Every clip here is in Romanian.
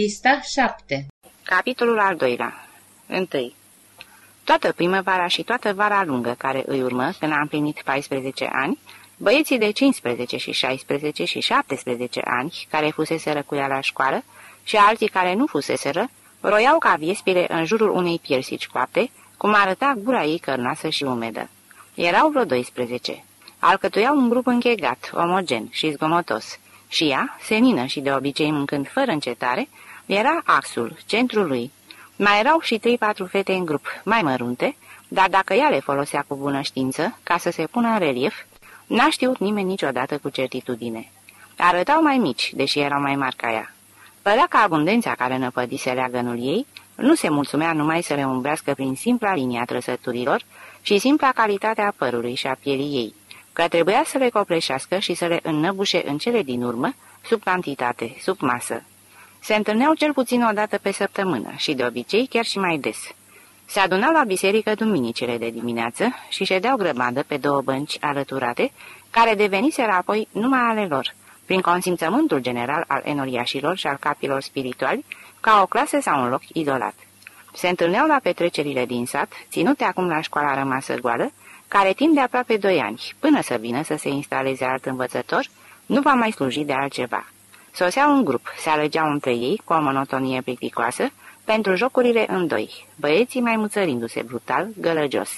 Pista 7 Capitolul al doilea 1. Toată primăvara și toată vara lungă care îi urmă, când a împlinit 14 ani, băieții de 15 și 16 și 17 ani, care fuseseră cu ea la școală, și alții care nu fuseseră, roiau ca viespile în jurul unei piersici coapte, cum arăta gura ei cărnoasă și umedă. Erau vreo 12. Alcătuiau un grup închegat, omogen și zgomotos. Și ea, senină și de obicei mâncând fără încetare, era axul, centrul lui. Mai erau și trei-patru fete în grup, mai mărunte, dar dacă ea le folosea cu bună știință, ca să se pună în relief, n-a știut nimeni niciodată cu certitudine. Arătau mai mici, deși erau mai mari ca ea. Părea că abundența care năpădise leagănul ei nu se mulțumea numai să le umbrească prin simpla linia trăsăturilor și simpla calitatea părului și a pielii ei, că trebuia să le copleșească și să le înnăbușe în cele din urmă, sub cantitate, sub masă. Se întâlneau cel puțin o dată pe săptămână și de obicei chiar și mai des. Se adunau la biserică duminicele de dimineață și ședeau grămadă pe două bănci alăturate, care deveniseră apoi numai ale lor, prin consimțământul general al enoriașilor și al capilor spirituali, ca o clasă sau un loc izolat. Se întâlneau la petrecerile din sat, ținute acum la școala rămasă goală, care timp de aproape doi ani, până să vină să se instaleze alt învățător, nu va mai sluji de altceva. Soseau un grup, se alegeau între ei, cu o monotonie plicticoasă, pentru jocurile în doi, băieții mai muțărindu-se brutal, gălăgios.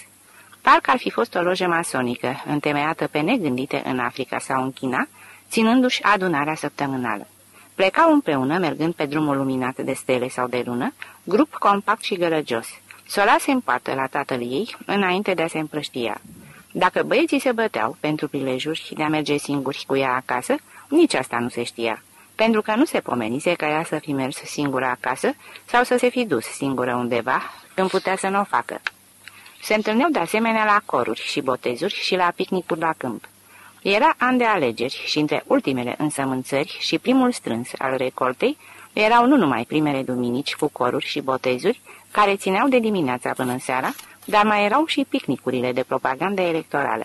Parcă ar fi fost o lojă masonică, întemeiată pe negândite în Africa sau în China, ținându-și adunarea săptămânală. Plecau împreună, mergând pe drumul luminat de stele sau de lună, grup compact și gălăgios. Solase în poartă la tatăl ei, înainte de a se împrăștia. Dacă băieții se băteau pentru prilejuri de a merge singuri cu ea acasă, nici asta nu se știa, pentru că nu se pomenise ca ea să fi mers singură acasă sau să se fi dus singură undeva, când putea să nu o facă. Se întâlneau de asemenea la coruri și botezuri și la picnicuri la câmp. Era an de alegeri și între ultimele însămânțări și primul strâns al recoltei erau nu numai primele duminici cu coruri și botezuri, care țineau de dimineața până seara, dar mai erau și picnicurile de propagandă electorală.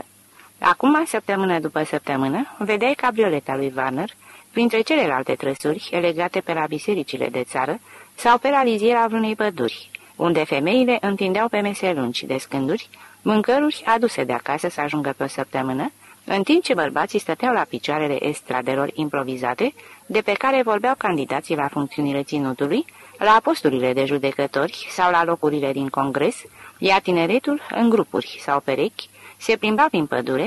Acum, săptămână după săptămână, vedeai cabrioleta lui Warner, printre celelalte trăsuri legate pe la bisericile de țară sau pe la liziera vreunei păduri, unde femeile întindeau pe mese lungi de scânduri, mâncăruri aduse de acasă să ajungă pe o săptămână, în timp ce bărbații stăteau la picioarele estradelor improvizate, de pe care vorbeau candidații la funcțiunile ținutului, la posturile de judecători sau la locurile din congres, iar tineretul, în grupuri sau perechi, se plimba prin pădure,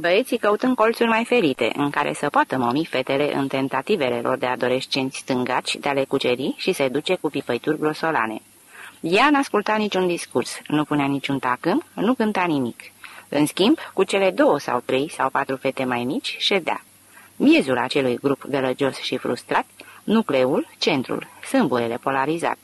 băieții căutând colțuri mai ferite, în care să poată momi fetele în tentativele lor de adolescenți stângaci de a le cuceri și se duce cu pipăituri grosolane. Ea n-asculta niciun discurs, nu punea niciun tacâm, nu cânta nimic. În schimb, cu cele două sau trei sau patru fete mai mici, ședea. Miezul acelui grup gălăgios și frustrat, nucleul, centrul, sâmburele polarizat.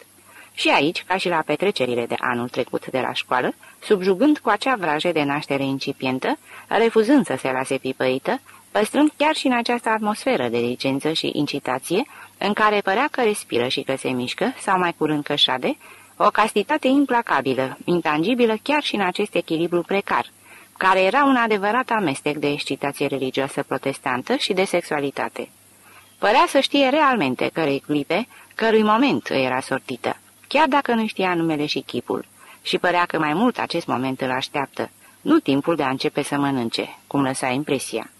Și aici, ca și la petrecerile de anul trecut de la școală, subjugând cu acea vrajă de naștere incipientă, refuzând să se lase pipăită, păstrând chiar și în această atmosferă de licență și incitație, în care părea că respiră și că se mișcă, sau mai curând că șade, o castitate implacabilă, intangibilă chiar și în acest echilibru precar, care era un adevărat amestec de excitație religioasă protestantă și de sexualitate. Părea să știe realmente cărei clipe, cărui moment îi era sortită, chiar dacă nu știa numele și chipul, și părea că mai mult acest moment îl așteaptă, nu timpul de a începe să mănânce, cum lăsa impresia.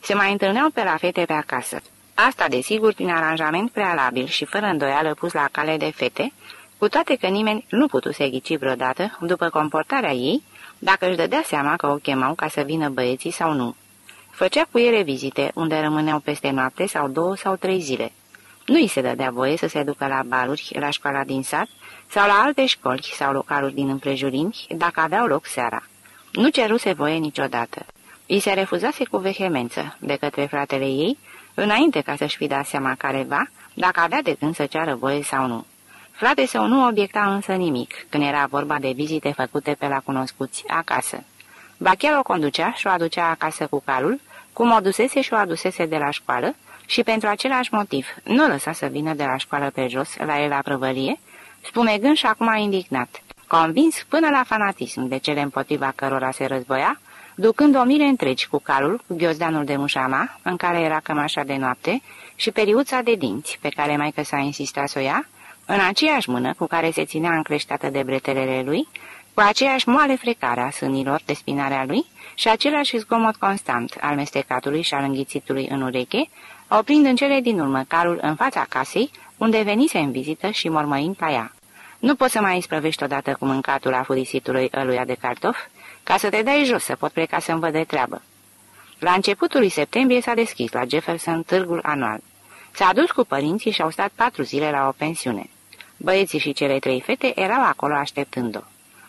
Se mai întâlneau pe la fete pe acasă. Asta, desigur, prin aranjament prealabil și fără îndoială pus la cale de fete, cu toate că nimeni nu putuse ghici vreodată, după comportarea ei, dacă își dădea seama că o chemau ca să vină băieții sau nu. Făcea cu ele vizite, unde rămâneau peste noapte sau două sau trei zile. Nu îi se dădea voie să se ducă la baluri, la școala din sat sau la alte școli sau localuri din împrejurimi, dacă aveau loc seara. Nu ceruse voie niciodată. Îi se refuzase cu vehemență de către fratele ei, înainte ca să-și fi dat seama careva, dacă avea de gând să ceară voie sau nu. Frate său nu obiecta însă nimic, când era vorba de vizite făcute pe la cunoscuți acasă. Ba chiar o conducea și o aducea acasă cu calul, cum o dusese și o adusese de la școală, și pentru același motiv nu lăsa să vină de la școală pe jos, la el la prăvălie, spumegând și acum indignat, convins până la fanatism de cele împotriva cărora se războia, ducând o mile întregi cu calul, cu ghiozdanul de mușama, în care era cămașa de noapte, și periuța de dinți, pe care mai că s-a insistat să o ia, în aceeași mână cu care se ținea încleștată de bretelele lui, cu aceeași moale frecare a sânilor de spinarea lui și același zgomot constant al mestecatului și al înghițitului în ureche, oprind în cele din urmă carul în fața casei, unde venise în vizită și mormăind la ea. Nu poți să mai isprăvești odată cu mâncatul afurisitului ăluia de cartof, ca să te dai jos să pot pleca să-mi văd de treabă. La începutul lui septembrie s-a deschis la Jefferson târgul anual. S-a dus cu părinții și au stat patru zile la o pensiune. Băieții și cele trei fete erau acolo așteptând-o.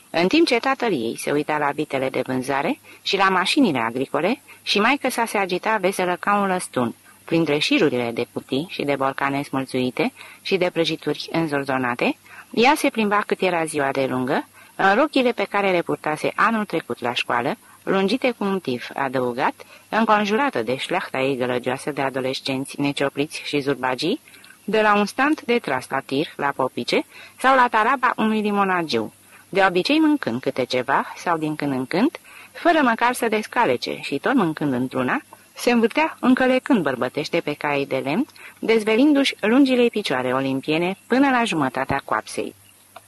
În timp ce tatăl ei se uita la vitele de vânzare și la mașinile agricole și mai că sa se agita veselă ca un lăstun, printre șirurile de cutii și de borcane smulțuite și de prăjituri înzorzonate, ea se plimba cât era ziua de lungă, în rochile pe care le purtase anul trecut la școală, lungite cu un tif adăugat, înconjurată de șleachta ei gălăgioasă de adolescenți neciopliți și zurbagii, de la un stand de tras la tir, la popice, sau la taraba unui limonagiu, de obicei mâncând câte ceva, sau din când în când, fără măcar să descalece și tot mâncând într-una, se învârtea încălecând bărbătește pe cai de lemn, dezvelindu-și lungile picioare olimpiene până la jumătatea coapsei.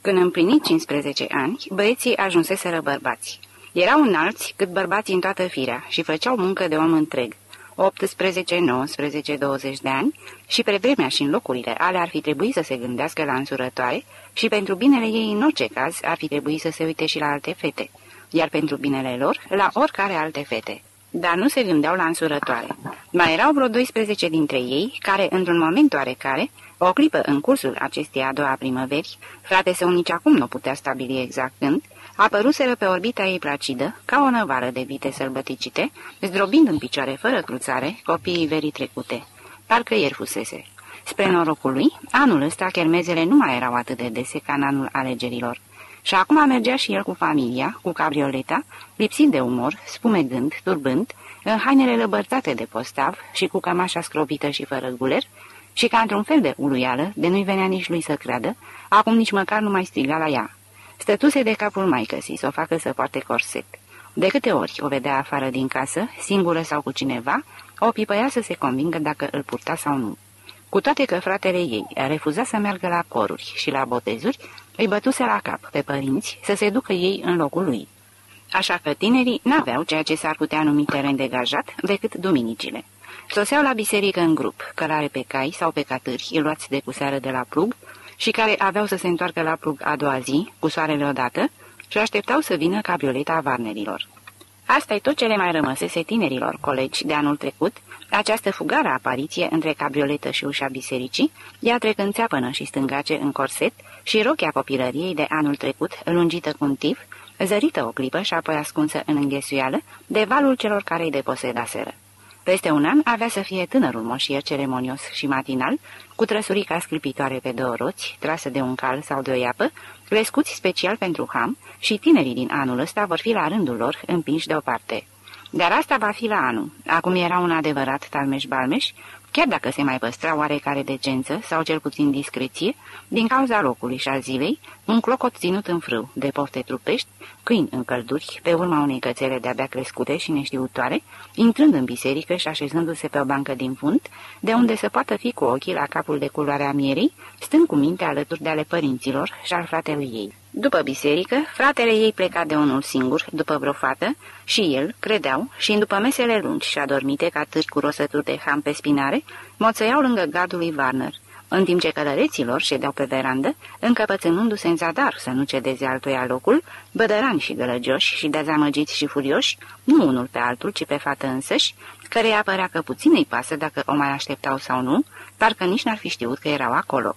Când împlini 15 ani, băieții ajunseseră bărbați. Erau înalți cât bărbații în toată firea și făceau muncă de om întreg. 18, 19, 20 de ani și pe vremea și în locurile ale ar fi trebuit să se gândească la însurătoare și pentru binele ei în orice caz ar fi trebuit să se uite și la alte fete, iar pentru binele lor la oricare alte fete. Dar nu se gândeau la însurătoare. Mai erau vreo 12 dintre ei care, într-un moment oarecare, o clipă în cursul acestei a doua primăveri, frate său nici acum nu putea stabili exact când, apăruseră pe orbita ei placidă, ca o năvară de vite sălbăticite, zdrobind în picioare fără cruțare copiii verii trecute. Parcă ieri fusese. Spre norocul lui, anul ăsta chermezele nu mai erau atât de dese ca în anul alegerilor. Și acum mergea și el cu familia, cu cabrioleta, lipsind de umor, spumegând, turbând, în hainele lăbărțate de postav și cu cămașa scrobită și fără guler, și ca într-un fel de uluială, de nu-i venea nici lui să creadă, acum nici măcar nu mai striga la ea. Stătuse de capul maicăsii să o facă să poarte corset. De câte ori o vedea afară din casă, singură sau cu cineva, o pipăia să se convingă dacă îl purta sau nu. Cu toate că fratele ei a refuzat să meargă la coruri și la botezuri, îi bătuse la cap pe părinți să se ducă ei în locul lui. Așa că tinerii n-aveau ceea ce s-ar putea numi teren degajat decât duminicile. Soseau la biserică în grup, cărare pe cai sau pe catâri, luați de cu seară de la plug, și care aveau să se întoarcă la plug a doua zi, cu soarele odată, și așteptau să vină cabrioleta varnerilor. asta e tot ce le mai rămăsese tinerilor colegi de anul trecut, această fugară apariție între cabrioletă și ușa bisericii, ea trecând țeapănă și stângace în corset și rochia copilăriei de anul trecut, lungită cu un tif, zărită o clipă și apoi ascunsă în înghesuială de valul celor care îi deposedaseră. Peste un an avea să fie tânărul moșier ceremonios și matinal, cu trăsurica sclipitoare pe două roți, trasă de un cal sau de o iapă, crescuți special pentru ham și tinerii din anul ăsta vor fi la rândul lor împinși deoparte. Dar asta va fi la anul. Acum era un adevărat talmeș-balmeș, chiar dacă se mai păstra oarecare decență sau cel puțin discreție, din cauza locului și al zilei, un clocot ținut în frâu de pofte trupești, câini în călduri, pe urma unei cățele de-abia crescute și neștiutoare, intrând în biserică și așezându-se pe o bancă din fund, de unde să poată fi cu ochii la capul de culoarea mierii, stând cu minte alături de ale părinților și al fratelui ei. După biserică, fratele ei pleca de unul singur, după vreo fată, și el, credeau, și în după mesele lungi și adormite ca târgi cu rosături de ham pe spinare, moțăiau lângă gardul lui Warner, în timp ce călăreților ședeau pe verandă, încăpățânându-se în zadar să nu cedeze altuia locul, bădărani și gălăgioși și dezamăgiți și furioși, nu unul pe altul, ci pe fată însăși, care apărea că puțin îi pasă dacă o mai așteptau sau nu, parcă nici n-ar fi știut că erau acolo.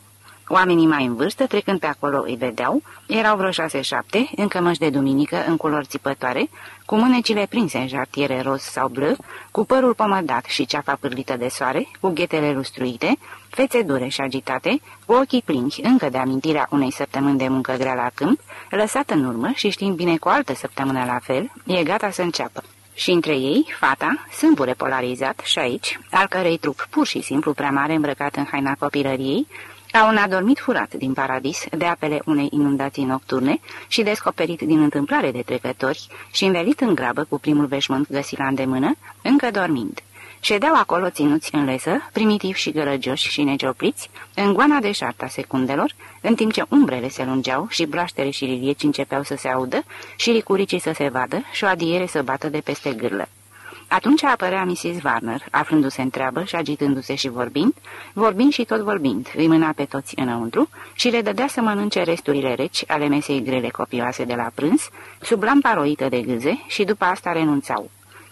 Oamenii mai în vârstă, trecând pe acolo, îi vedeau, erau vreo șase-șapte, încă măși de duminică, în culori țipătoare, cu mânecile prinse în jartiere roz sau bleu, cu părul pomădat și ceafa pârlită de soare, cu ghetele lustruite, fețe dure și agitate, cu ochii plini încă de amintirea unei săptămâni de muncă grea la câmp, lăsată în urmă și știind bine cu o altă săptămână la fel, e gata să înceapă. Și între ei, fata, sâmbure polarizat și aici, al cărei trup pur și simplu prea mare îmbrăcat în haina copilăriei, ca un adormit furat din paradis de apele unei inundații nocturne și descoperit din întâmplare de trecători și învelit în grabă cu primul veșmânt găsit la îndemână, încă dormind. Ședeau acolo ținuți în lesă, primitiv și gărăgioși și neciopliți, în goana de șarta secundelor, în timp ce umbrele se lungeau și braștere și lilieci începeau să se audă și licuricii să se vadă și o adiere să bată de peste gârlă. Atunci apărea Mrs. Warner, aflându-se întreabă și agitându-se și vorbind, vorbind și tot vorbind, îi mâna pe toți înăuntru și le dădea să mănânce resturile reci ale mesei grele copioase de la prânz, sub lampa roită de gâze și după asta renunțau.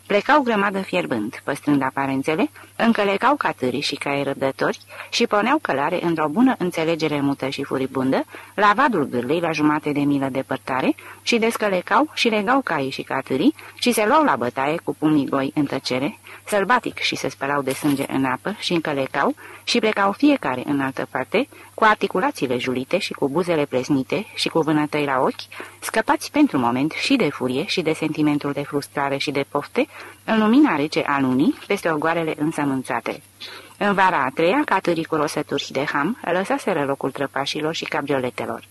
Plecau grămadă fierbând, păstrând aparențele, încălecau catârii și cai răbdători și porneau călare într-o bună înțelegere mută și furibundă, la vadul gârlei la jumate de milă depărtare și descălecau și legau caii și catârii și se luau la bătaie cu pumnii goi în tăcere, sălbatic și se spălau de sânge în apă și încălecau și plecau fiecare în altă parte, cu articulațiile julite și cu buzele plesnite și cu vânătăi la ochi, scăpați pentru moment și de furie și de sentimentul de frustrare și de pofte, în lumina rece a lunii, peste ogoarele însămânțate. În vara a treia, catârii cu rosături de ham lăsaseră locul trăpașilor și cabrioletelor.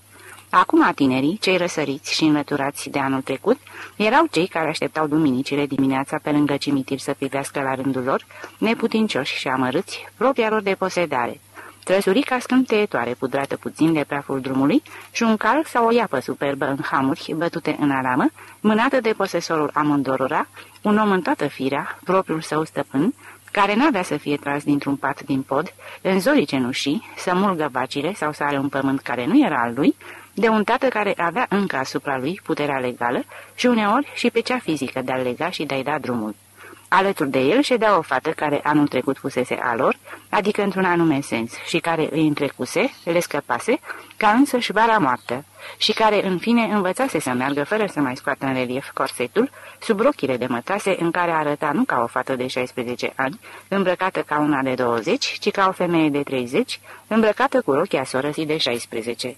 Acum tinerii, cei răsăriți și înlăturați de anul trecut, erau cei care așteptau duminicile dimineața pe lângă cimitir să privească la rândul lor, neputincioși și amărâți, propria lor de posedare. Trăsurica scânteietoare pudrată puțin de praful drumului și un calc sau o iapă superbă în hamuri bătute în aramă, mânată de posesorul amândorora, un om în toată firea, propriul său stăpân, care n-avea să fie tras dintr-un pat din pod, în zorii cenușii, să mulgă vacile sau să are un pământ care nu era al lui, de un tată care avea încă asupra lui puterea legală și uneori și pe cea fizică de a lega și de a-i da drumul. Alături de el ședea o fată care anul trecut fusese a lor, adică într-un anume sens, și care îi întrecuse, le scăpase, ca însă și vara moartă, și care în fine învățase să meargă fără să mai scoată în relief corsetul, sub rochile de mătase în care arăta nu ca o fată de 16 ani, îmbrăcată ca una de 20, ci ca o femeie de 30, îmbrăcată cu rochia sorăsii de 16.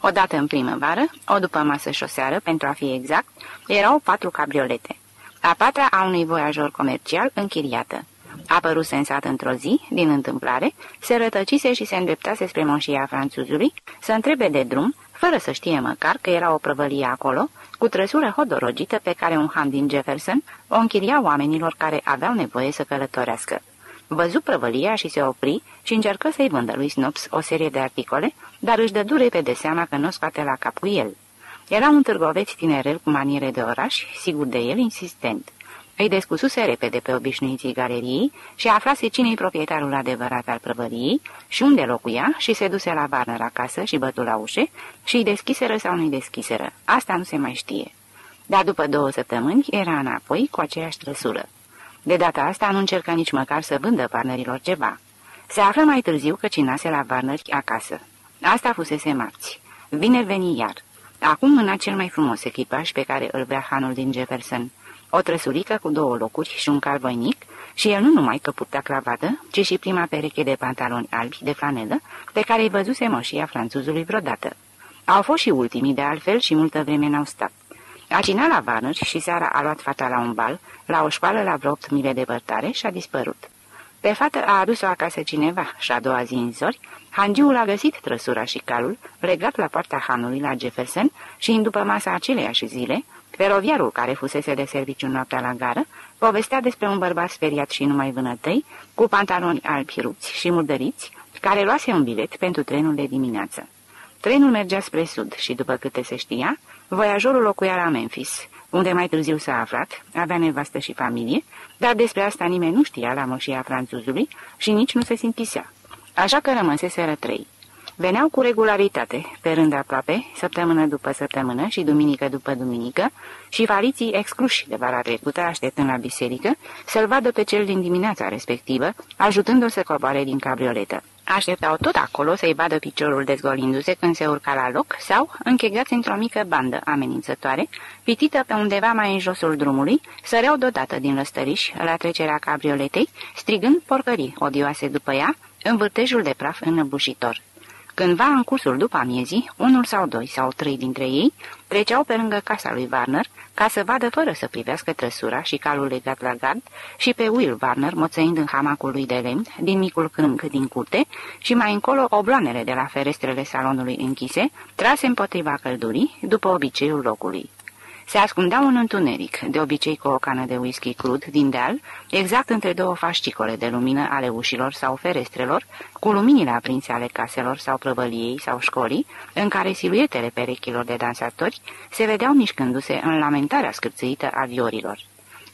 Odată în primăvară, o după masă și o seară, pentru a fi exact, erau patru cabriolete. A patra a unui voiajor comercial închiriată. Apărut sensat într-o zi, din întâmplare, se rătăcise și se îndreptase spre moșia franțuzului să întrebe de drum, fără să știe măcar că era o prăvălie acolo, cu trăsură hodorogită pe care un ham din Jefferson o închiria oamenilor care aveau nevoie să călătorească. Văzu prăvălia și se opri și încercă să-i vândă lui Snops o serie de articole, dar își dă dure pe de seama că nu o scoate la cap cu el. Era un târgoveț tinerel cu maniere de oraș, sigur de el, insistent. Îi descususe repede pe obișnuiții galeriei și aflase cine-i proprietarul adevărat al prăvăriei și unde locuia și se duse la Warner acasă și bătu la ușe și îi deschiseră sau nu-i deschiseră. Asta nu se mai știe. Dar după două săptămâni era înapoi cu aceeași trăsură. De data asta nu încercă nici măcar să vândă parnerilor ceva. Se află mai târziu că cinase la Warneri acasă. Asta fusese marți. Vineri veni iar. Acum mâna cel mai frumos echipaj pe care îl vrea hanul din Jefferson. O trăsurică cu două locuri și un cal voinic și el nu numai că purta cravată, ci și prima pereche de pantaloni albi de flanelă pe care îi văzuse moșia franțuzului vreodată. Au fost și ultimii de altfel și multă vreme n-au stat. A cinat la vanuri și seara a luat fata la un bal, la o școală la vreo 8 mile departare și a dispărut. Pe fată a adus-o acasă cineva și a doua zi în zori, hangiul a găsit trăsura și calul, legat la poarta hanului la Jefferson și în după masa aceleiași zile, feroviarul care fusese de serviciu noaptea la gară, povestea despre un bărbat speriat și numai vânătăi, cu pantaloni albi rupți și murdăriți, care luase un bilet pentru trenul de dimineață. Trenul mergea spre sud și, după câte se știa, voiajorul locuia la Memphis, unde mai târziu s-a aflat, avea nevastă și familie, dar despre asta nimeni nu știa la moșia franțuzului și nici nu se simțisea. Așa că rămăseseră trei. Veneau cu regularitate, pe rând aproape, săptămână după săptămână și duminică după duminică, și variții excluși de vara trecută, așteptând la biserică, să-l vadă pe cel din dimineața respectivă, ajutându-o să coboare din cabrioletă. Așteptau tot acolo să-i vadă piciorul dezgolindu-se când se urca la loc sau, închegați într-o mică bandă amenințătoare, pitită pe undeva mai în josul drumului, săreau deodată din lăstăriș la trecerea cabrioletei, strigând porcării odioase după ea, în vârtejul de praf înăbușitor. Cândva în cursul după amiezii, unul sau doi sau trei dintre ei treceau pe lângă casa lui Warner ca să vadă fără să privească trăsura și calul legat la gard și pe Will Warner moțăind în hamacul lui de lemn din micul crâng din curte și mai încolo obloanele de la ferestrele salonului închise, trase împotriva căldurii, după obiceiul locului. Se ascundeau în întuneric, de obicei cu o cană de whisky crud din deal, exact între două fascicole de lumină ale ușilor sau ferestrelor, cu luminile aprinse ale caselor sau prăvăliei sau școlii, în care siluetele perechilor de dansatori se vedeau mișcându-se în lamentarea scârțâită a viorilor.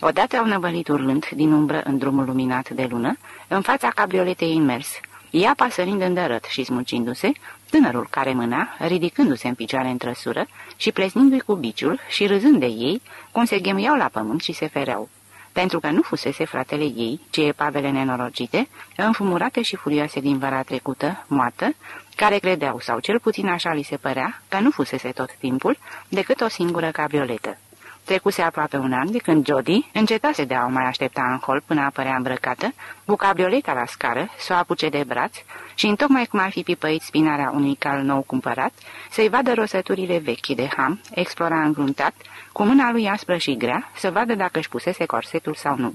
Odată au năvălit urlând din umbră în drumul luminat de lună, în fața cabrioletei imers, ea pasărind îndărăt și smucindu-se, tânărul care mâna, ridicându-se în picioare în trăsură și plesnindu-i cu biciul și râzând de ei, cum se ghemuiau la pământ și se fereau. Pentru că nu fusese fratele ei, ci e pavele nenorocite, înfumurate și furioase din vara trecută, moartă, care credeau, sau cel puțin așa li se părea, că nu fusese tot timpul decât o singură cabrioletă. Trecuse aproape un an de când Jody încetase de a o mai aștepta în hol până apărea îmbrăcată, cu cabrioleta la scară, să o apuce de braț și, întocmai cum ar fi pipăit spinarea unui cal nou cumpărat, să-i vadă rosăturile vechi de ham, explora îngruntat, cu mâna lui aspră și grea, să vadă dacă își pusese corsetul sau nu.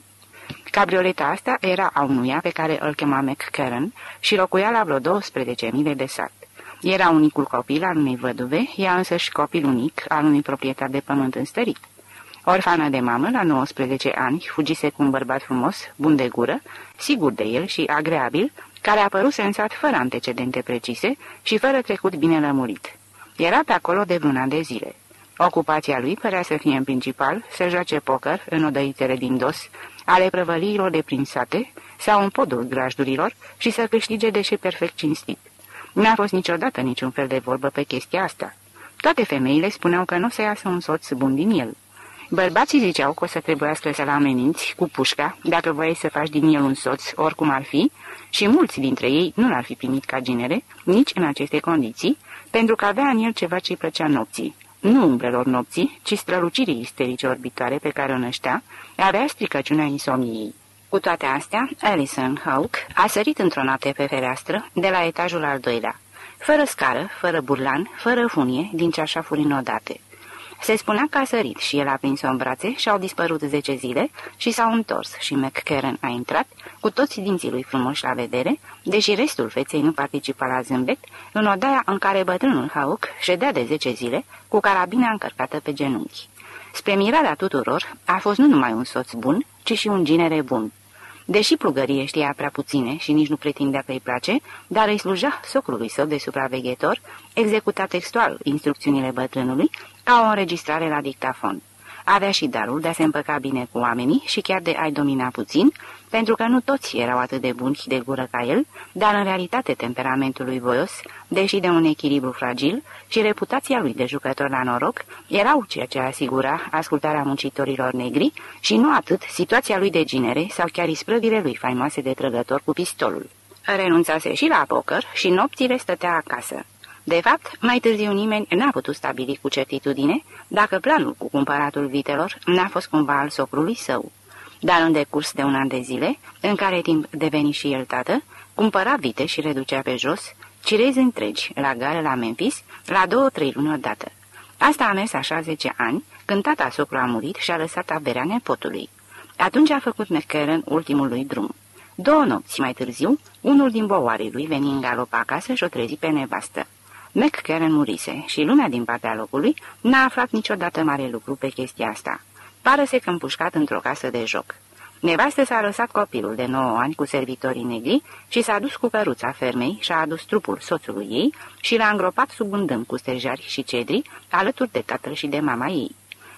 Cabrioleta asta era a unuia pe care îl chema McCarran și locuia la vreo 12 mile de sat. Era unicul copil al unei văduve, ea însăși copil unic al unui proprietar de pământ înstărit. Orfană de mamă, la 19 ani, fugise cu un bărbat frumos, bun de gură, sigur de el și agreabil, care a apărut sensat fără antecedente precise și fără trecut bine lămurit. Era pe acolo de luna de zile. Ocupația lui părea să fie în principal să joace poker în odăițele din dos, ale prăvăliilor de prin sate sau în podul grajdurilor și să câștige deși perfect cinstit. N-a fost niciodată niciun fel de vorbă pe chestia asta. Toate femeile spuneau că nu se iasă un soț bun din el. Bărbații ziceau că o să trebuiască să-l ameninți cu pușca dacă voiai să faci din el un soț, oricum ar fi, și mulți dintre ei nu l-ar fi primit ca genere, nici în aceste condiții, pentru că avea în el ceva ce-i plăcea nopții. Nu umbrelor nopții, ci strălucirii isterice orbitoare pe care o năștea, avea stricăciunea insomniei. Cu toate astea, Alison Hawke a sărit într-o noapte pe fereastră de la etajul al doilea, fără scară, fără burlan, fără funie, din ceașafuri inodate. Se spunea că a sărit și el a prins-o în brațe și au dispărut zece zile și s-au întors și McCarran a intrat, cu toți dinții lui frumoși la vedere, deși restul feței nu participa la zâmbet, în odaia în care bătrânul Hauck ședea de zece zile, cu carabina încărcată pe genunchi. Spre mirarea tuturor, a fost nu numai un soț bun, ci și un ginere bun. Deși plugărie știa prea puține și nici nu pretindea că îi place, dar îi sluja socrului său de supraveghetor, executa textual instrucțiunile bătrânului ca o înregistrare la dictafon. Avea și darul de a se împăca bine cu oamenii și chiar de a-i domina puțin, pentru că nu toți erau atât de buni de gură ca el, dar în realitate temperamentul lui voios, deși de un echilibru fragil, și reputația lui de jucător la noroc, erau ceea ce asigura ascultarea muncitorilor negri și nu atât situația lui de ginere sau chiar isprăvile lui faimoase de trăgător cu pistolul. Renunțase și la poker și nopțile stătea acasă. De fapt, mai târziu nimeni n-a putut stabili cu certitudine dacă planul cu cumpăratul vitelor n-a fost cumva al socrului său. Dar în decurs de un an de zile, în care timp deveni și el tată, cumpăra vite și reducea pe jos, cirezi întregi, la gară la Memphis, la două-trei luni odată. Asta a mers așa zece ani, când tata socru a murit și a lăsat averea nepotului. Atunci a făcut McCarran ultimul lui drum. Două nopți mai târziu, unul din boarii lui veni în galop acasă și o trezi pe nevastă. McCarran murise și lumea din partea locului n-a aflat niciodată mare lucru pe chestia asta. Pare-se că împușcat într-o casă de joc. Nevastă s-a lăsat copilul de 9 ani cu servitorii negri și s-a dus cu căruța fermei și a adus trupul soțului ei și l-a îngropat sub un dâm cu stejari și cedri, alături de tatăl și de mama ei.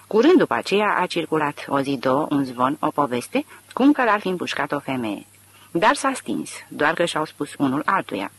Curând după aceea a circulat o zi, două, un zvon, o poveste, cum că l-ar fi împușcat o femeie. Dar s-a stins, doar că și-au spus unul altuia.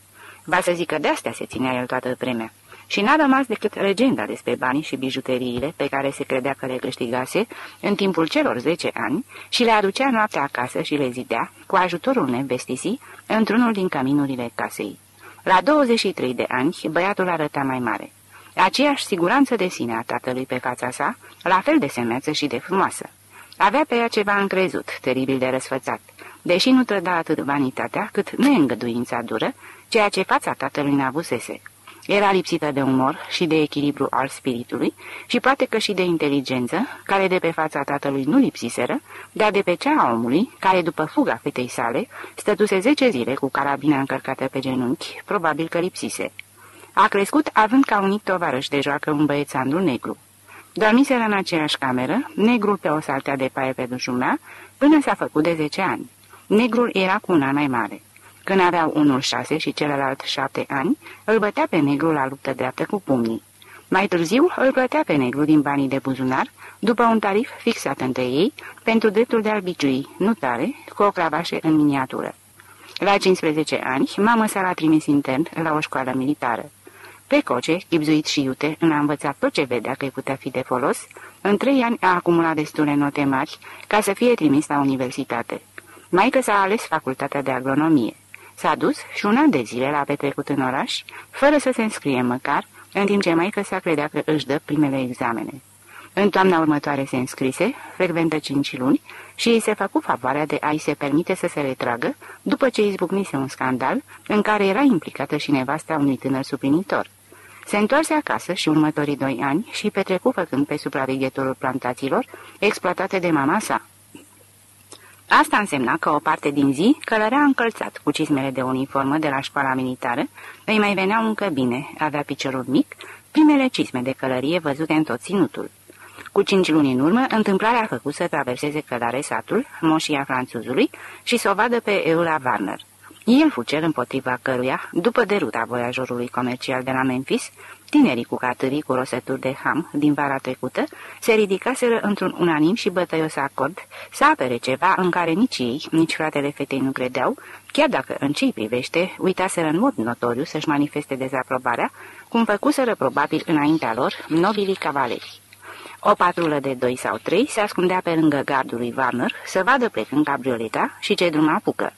Va să zică de-astea se ținea el toată vremea. Și n-a rămas decât legenda despre banii și bijuteriile pe care se credea că le câștigase în timpul celor zece ani și le aducea noaptea acasă și le zidea, cu ajutorul nevestisii, într-unul din caminurile casei. La 23 de ani, băiatul arăta mai mare. Aceeași siguranță de sine a tatălui pe fața sa, la fel de semeață și de frumoasă. Avea pe ea ceva încrezut, teribil de răsfățat, deși nu trăda atât vanitatea cât neîngăduința dură, ceea ce fața tatălui n-avusese. Era lipsită de umor și de echilibru al spiritului și poate că și de inteligență, care de pe fața tatălui nu lipsiseră, dar de pe cea a omului, care după fuga fetei sale, stătuse zece zile cu carabina încărcată pe genunchi, probabil că lipsise. A crescut având ca unic tovarăș de joacă un băiețandru negru. Dormiseră în aceeași cameră, negrul pe o saltea de paie pe dușumea, până s-a făcut de zece ani. Negrul era cu un an mai mare. Când aveau unul șase și celălalt șapte ani, îl bătea pe negru la luptă dreaptă cu pumnii. Mai târziu îl plătea pe negru din banii de buzunar, după un tarif fixat între ei, pentru dreptul de albiciui, nu tare, cu o cravașă în miniatură. La 15 ani, mama s-a trimis intern la o școală militară. Pe coce, chipzuit și iute, în a învățat tot ce vedea că îi putea fi de folos, în trei ani a acumulat destule note mari ca să fie trimis la universitate. Maică s-a ales facultatea de agronomie. S-a dus și un an de zile l-a petrecut în oraș, fără să se înscrie măcar, în timp ce maică s-a credea că își dă primele examene. În toamna următoare se înscrise, frecventă cinci luni, și îi se făcu favoarea de a-i se permite să se retragă, după ce izbucnise un scandal în care era implicată și nevasta unui tânăr suplinitor. Se întoarse acasă și următorii doi ani și petrecu făcând pe supraveghetorul plantațiilor exploatate de mama sa. Asta însemna că o parte din zi călărea încălțat cu cizmele de uniformă de la școala militară, îi mai veneau încă bine, avea piciorul mic, primele cizme de călărie văzute în tot ținutul. Cu cinci luni în urmă, întâmplarea a făcut să traverseze călare satul, moșia franțuzului, și să o vadă pe Eula Warner. El fu cel împotriva căruia, după deruta voiajorului comercial de la Memphis, tinerii cu catârii cu rosături de ham din vara trecută se ridicaseră într-un unanim și bătăios acord să apere ceva în care nici ei, nici fratele fetei nu credeau, chiar dacă în ce privește uitaseră în mod notoriu să-și manifeste dezaprobarea, cum făcuseră probabil înaintea lor nobilii cavaleri. O patrulă de doi sau trei se ascundea pe lângă gardul lui Warner să vadă plecând cabrioleta și ce drum apucă.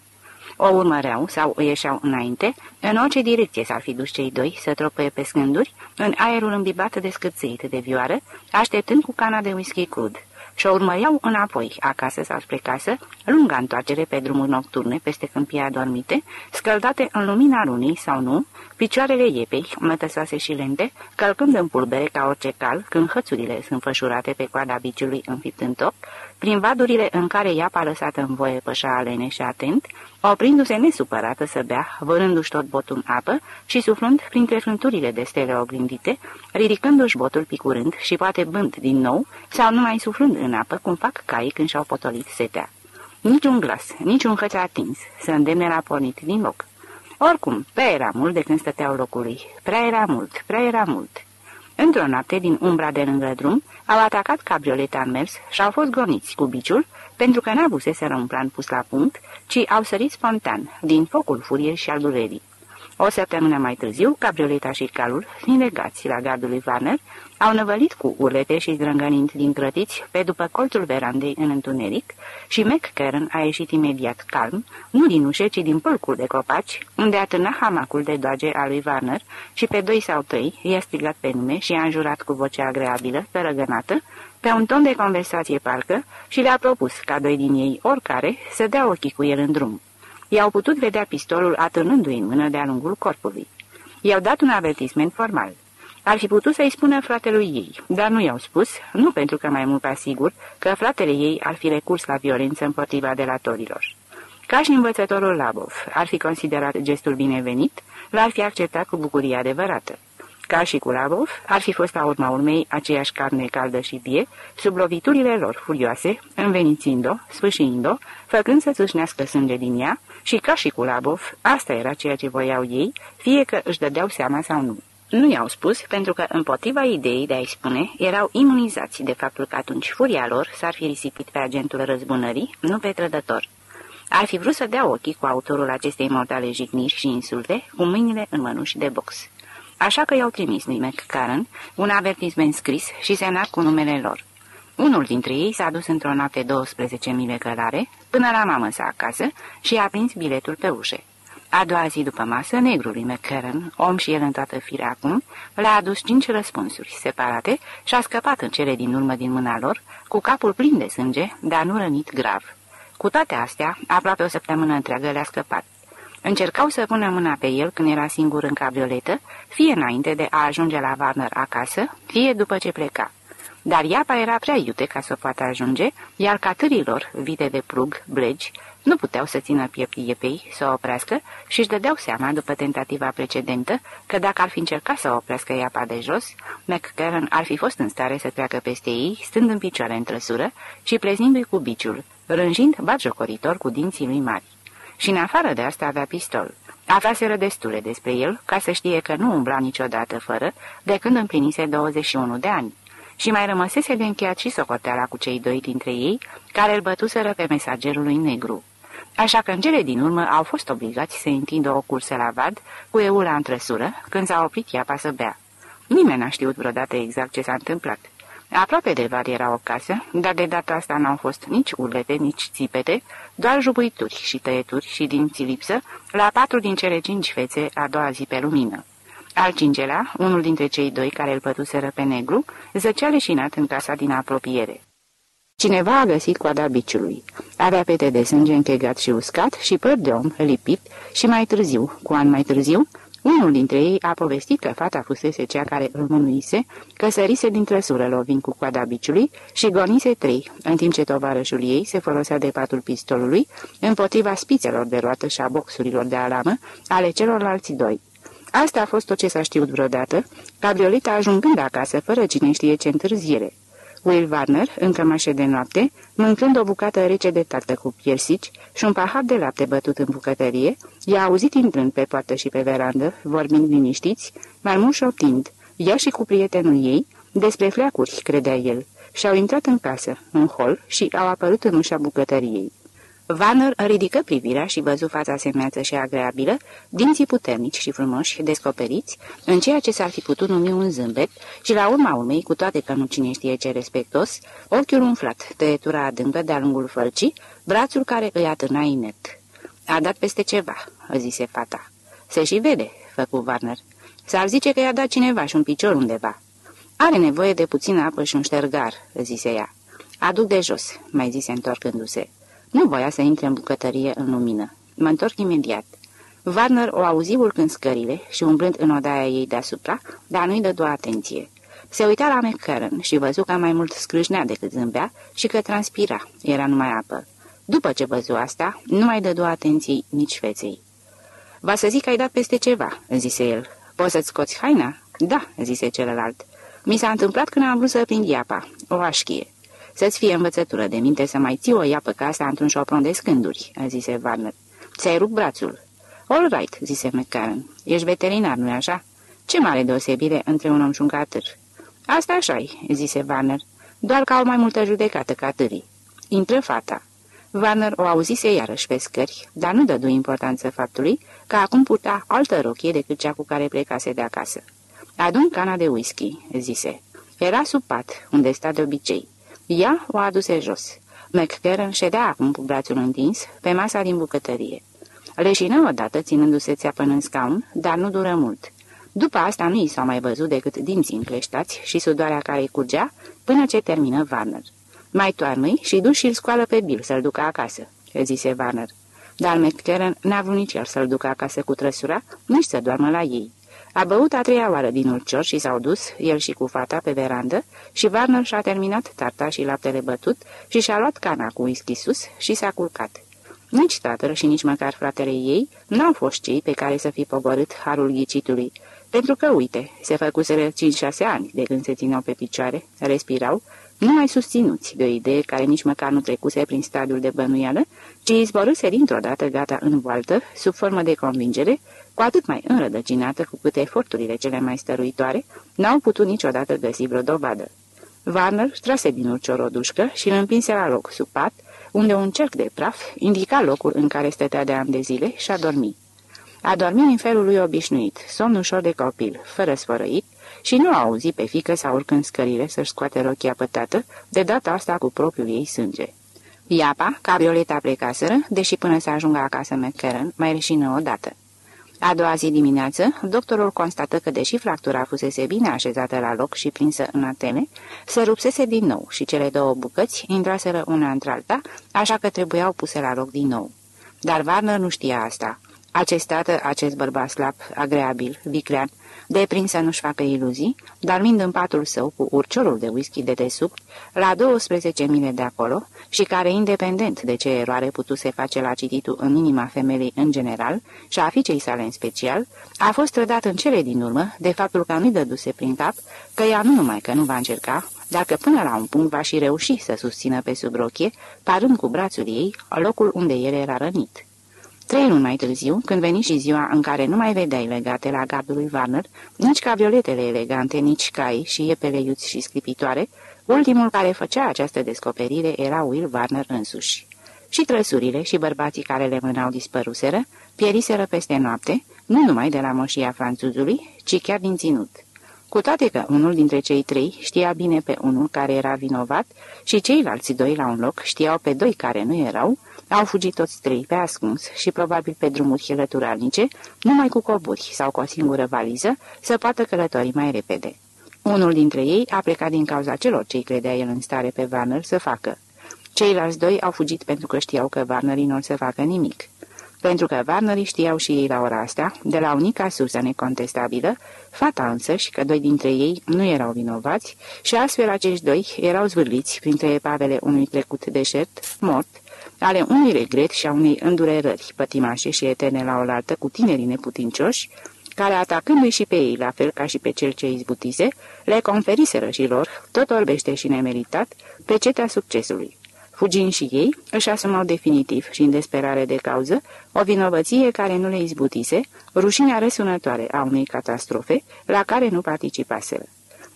O urmăreau sau o ieșeau înainte, în orice direcție s-ar fi dus cei doi să tropăie pe scânduri, în aerul îmbibat de scârțâit de vioară, așteptând cu cana de whisky crud și o urmăreau înapoi, acasă sau spre casă, lunga întoarcere pe drumuri nocturne peste câmpii adormite, scăldate în lumina lunii sau nu, picioarele iepei, mătăsoase și lente, călcând în pulbere ca orice cal, când hățurile sunt fășurate pe coada biciului înfipt în top, prin vadurile în care iapa lăsată în voie pășa alene și atent, oprindu-se nesupărată să bea, vărându-și tot botul în apă și suflând printre frânturile de stele oglindite, ridicându-și botul picurând și poate bând din nou sau numai suflând în apă, cum fac caii când și-au potolit setea. Niciun glas, niciun hăț atins, să îndemne la pornit din loc. Oricum, prea era mult de când stăteau locului. Prea era mult, prea era mult. Într-o noapte, din umbra de lângă drum, au atacat cabrioleta în mers și au fost goniți cu biciul, pentru că n-avuseseră un plan pus la punct, ci au sărit spontan, din focul furiei și al durerii. O săptămână mai târziu, cabrioleta și calul, fiind legați la gardul lui Warner, au năvălit cu urlete și zdrângănind din crătiți pe după colțul verandei în întuneric și McCarran a ieșit imediat calm, nu din ușe, ci din pâlcul de copaci, unde atârna hamacul de doage a lui Warner și pe doi sau trei i-a strigat pe nume și a înjurat cu vocea agreabilă, tărăgănată, pe un ton de conversație parcă și le-a propus ca doi din ei, oricare, să dea ochii cu el în drum. I-au putut vedea pistolul atârnându-i în mână de-a lungul corpului. I-au dat un avertisment formal. Ar fi putut să-i spună fratelui ei, dar nu i-au spus, nu pentru că mai mult asigur că fratele ei ar fi recurs la violență împotriva delatorilor. Ca și învățătorul Labov ar fi considerat gestul binevenit, l-ar fi acceptat cu bucurie adevărată. Ca și cu Labov, ar fi fost la urma urmei aceeași carne caldă și vie, sub loviturile lor furioase, învenițind-o, sfâșiind-o, făcând să țâșnească sânge din ea, și ca și cu Labov, asta era ceea ce voiau ei, fie că își dădeau seama sau nu. Nu i-au spus, pentru că, împotriva ideii de a-i spune, erau imunizați de faptul că atunci furia lor s-ar fi risipit pe agentul răzbunării, nu pe trădător. Ar fi vrut să dea ochii cu autorul acestei mortale jigniri și insulte, cu mâinile în mănuși de box. Așa că i-au trimis lui McCarran un avertisment scris și semnat cu numele lor. Unul dintre ei s-a dus într-o noapte 12 mile călare, până la mamă sa acasă și a prins biletul pe ușe. A doua zi după masă, negrului McCarran, om și el în toată firea acum, le-a adus cinci răspunsuri separate și a scăpat în cele din urmă din mâna lor, cu capul plin de sânge, dar nu rănit grav. Cu toate astea, aproape o săptămână întreagă le-a scăpat. Încercau să pună mâna pe el când era singur în cabrioletă, fie înainte de a ajunge la Warner acasă, fie după ce pleca. Dar iapa era prea iute ca să poată ajunge, iar catârilor, vite de plug, blegi, nu puteau să țină piept iepei, să o oprească și își dădeau seama, după tentativa precedentă, că dacă ar fi încercat să oprească iapa de jos, McCarran ar fi fost în stare să treacă peste ei, stând în picioare în trăsură și pleznindu-i cu biciul, rânjind batjocoritor cu dinții lui mari. Și în afară de asta avea pistol. Aflaseră destule despre el ca să știe că nu umbla niciodată fără, de când împlinise 21 de ani și mai rămăsese de încheiat și socoteala cu cei doi dintre ei, care îl bătuseră pe mesagerul lui negru. Așa că în cele din urmă au fost obligați să întindă o cursă la vad, cu eula în trăsură, când s-a oprit iapa să bea. Nimeni n-a știut vreodată exact ce s-a întâmplat. Aproape de vad era o casă, dar de data asta n-au fost nici urlete, nici țipete, doar jubuituri și tăieturi și dinți lipsă la patru din cele cinci fețe a doua zi pe lumină. Al cincelea, unul dintre cei doi care îl pătuseră pe negru, zăcea leșinat în casa din apropiere. Cineva a găsit coada biciului. Avea pete de sânge închegat și uscat și păr de om lipit și mai târziu, cu an mai târziu, unul dintre ei a povestit că fata fusese cea care îl mânuise, că sărise din trăsură lovind cu coada biciului și gonise trei, în timp ce tovarășul ei se folosea de patul pistolului împotriva spițelor de roată și a boxurilor de alamă ale celorlalți doi. Asta a fost tot ce s-a știut vreodată, cabrioleta ajungând acasă fără cine știe ce întârziere. Will Warner, în cămașe de noapte, mâncând o bucată rece de tartă cu piersici și un pahar de lapte bătut în bucătărie, i-a auzit intrând pe poartă și pe verandă, vorbind liniștiți, mai mult șoptind, ea și cu prietenul ei, despre fleacuri, credea el, și-au intrat în casă, în hol, și au apărut în ușa bucătăriei. Vanner ridică privirea și văzu fața semeață și agreabilă, dinții puternici și frumoși, descoperiți, în ceea ce s-ar fi putut numi un zâmbet, și la urma urmei, cu toate că nu cine știe ce respectos, ochiul umflat, tăietura adâncă de-a lungul fălcii, brațul care îi atârna inert. A dat peste ceva," zise fata. Se și vede," făcu Warner. S-ar zice că i-a dat cineva și un picior undeva." Are nevoie de puțină apă și un ștergar," zise ea. Aduc de jos," mai zise întorcându-se. Nu voia să intre în bucătărie în lumină. Mă întorc imediat. Warner o auzi urcând scările și umblând în odaia ei deasupra, dar nu-i dădu atenție. Se uita la McCarran și văzu că mai mult scrâșnea decât zâmbea și că transpira, era numai apă. După ce văzu asta, nu mai dădu atenției nici feței. Va să zic că ai dat peste ceva," zise el. Poți să-ți scoți haina?" Da," zise celălalt. Mi s-a întâmplat când am vrut să prind iapa, o așchie." Să-ți fie învățătură de minte să mai ții o iapă ca asta într-un șopron de scânduri," zise Warner. Ți-ai rupt brațul." All right," zise McCarran. Ești veterinar, nu-i așa? Ce mare deosebire între un om și un catâr?" Asta așa-i," zise Warner, doar că au mai multă judecată ca târii. Intră fata. Warner o auzise iarăși pe scări, dar nu dădu importanță faptului că acum purta altă rochie decât cea cu care plecase de acasă. Adun cana de whisky," zise. Era sub pat, unde sta de obicei. Ea o aduse jos. McCarran ședea acum cu brațul întins pe masa din bucătărie. Leșină odată, ținându-se țeapăn în scaun, dar nu dură mult. După asta nu i s-au mai văzut decât dinții încleștați și sudoarea care îi curgea, până ce termină Warner. Mai toarnă și duci și-l scoală pe Bill să-l ducă acasă, zise Warner. Dar McCarran n-a vrut nici el să-l ducă acasă cu trăsura, nici să doarmă la ei. A băut a treia oară din ulcior și s-au dus, el și cu fata, pe verandă și Warner și-a terminat tarta și laptele bătut și și-a luat cana cu whisky sus și s-a culcat. Nici tatăl și nici măcar fratele ei n-au fost cei pe care să fi pogorât harul ghicitului, pentru că, uite, se făcuseră 5-6 ani de când se țineau pe picioare, respirau, numai susținuți de o idee care nici măcar nu trecuse prin stadiul de bănuială, ci izborâse dintr-o dată gata în voaltă, sub formă de convingere, cu atât mai înrădăcinată cu cât eforturile cele mai stăruitoare n-au putut niciodată găsi vreo dovadă. Warner trase din urcior o dușcă și îl împinse la loc sub pat, unde un cerc de praf indica locul în care stătea de ani de zile și a dormit. A dormit în felul lui obișnuit, somn ușor de copil, fără sfărăit, și nu a auzit pe fică sau urcând scările să-și scoate rochia pătată, de data asta cu propriul ei sânge. Iapa, cabrioleta plecaseră, deși până să ajungă acasă McCarran, mai reșină odată. A doua zi dimineață, doctorul constată că, deși fractura fusese bine așezată la loc și prinsă în atene, se rupsese din nou și cele două bucăți intraseră una într-alta, așa că trebuiau puse la loc din nou. Dar Warner nu știa asta. Acest tată, acest bărbat slab, agreabil, viclean, deprins să nu-și facă iluzii, dormind în patul său cu urciorul de whisky de desubt, la 12 mile de acolo, și care, independent de ce eroare putuse face la cititul în inima femelei în general și a fiicei sale în special, a fost trădat în cele din urmă de faptul că nu-i dăduse prin cap că ea nu numai că nu va încerca, dar că până la un punct va și reuși să susțină pe sub rochie, parând cu brațul ei locul unde el era rănit. Trei luni mai târziu, când veni și ziua în care nu mai vedeai legate la gardul lui Warner, nici cavioletele elegante, nici cai și iepele iuți și sclipitoare, ultimul care făcea această descoperire era Will Warner însuși. Și trăsurile și bărbații care le mânau dispăruseră, pieriseră peste noapte, nu numai de la moșia franțuzului, ci chiar din ținut. Cu toate că unul dintre cei trei știa bine pe unul care era vinovat și ceilalți doi la un loc știau pe doi care nu erau, au fugit toți trei pe ascuns și probabil pe drumuri helăturalnice, numai cu coburi sau cu o singură valiză, să poată călători mai repede. Unul dintre ei a plecat din cauza celor ce credea el în stare pe Warner să facă. Ceilalți doi au fugit pentru că știau că Warnerii nu o să facă nimic. Pentru că Warnerii știau și ei la ora asta, de la unica sursă necontestabilă, fata însăși că doi dintre ei nu erau vinovați și astfel acești doi erau zvârliți printre epavele unui trecut deșert, mort, ale unui regret și a unei îndurerări pătimașe și eterne la oaltă cu tinerii neputincioși, care, atacându-i și pe ei, la fel ca și pe cel ce izbutise, le conferiseră și lor, tot orbește și nemeritat, pe cetea succesului. Fugind și ei, își asumau definitiv și în desperare de cauză o vinovăție care nu le izbutise, rușinea răsunătoare a unei catastrofe la care nu participaseră.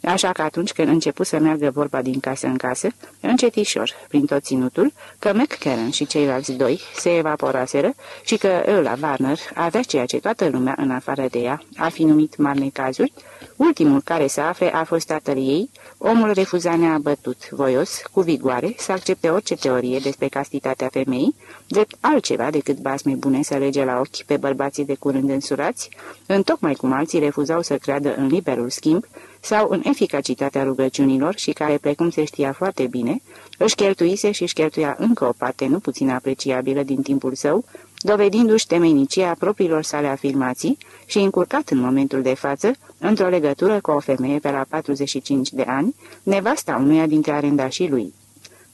Așa că atunci când început să meargă vorba din casă în casă, încetișor, prin tot ținutul, că McCarran și ceilalți doi se evaporaseră și că ăla, Warner, avea ceea ce toată lumea în afară de ea a fi numit mari cazuri, ultimul care se afle a fost tatăl ei, omul refuza neabătut, voios, cu vigoare, să accepte orice teorie despre castitatea femeii, drept altceva decât basme bune să lege la ochi pe bărbații de curând însurați, întocmai cum alții refuzau să creadă în liberul schimb, sau în eficacitatea rugăciunilor și care, precum se știa foarte bine, își cheltuise și își cheltuia încă o parte nu puțin apreciabilă din timpul său, dovedindu-și temenicia propriilor sale afirmații și încurcat în momentul de față într-o legătură cu o femeie pe la 45 de ani, nevasta unuia dintre arendașii lui.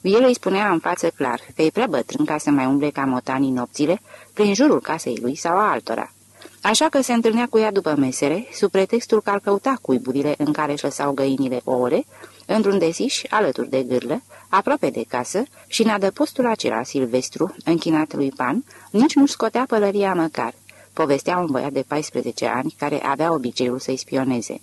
El îi spunea în față clar că e prea bătrân ca să mai umble ca motanii nopțile prin jurul casei lui sau a altora. Așa că se întâlnea cu ea după mesere, sub pretextul că ar căuta cuiburile în care își lăsau găinile ore, într-un desiș, alături de gârlă, aproape de casă, și în adăpostul acela silvestru, închinat lui Pan, nici nu scotea pălăria măcar. Povestea un băiat de 14 ani care avea obiceiul să-i spioneze.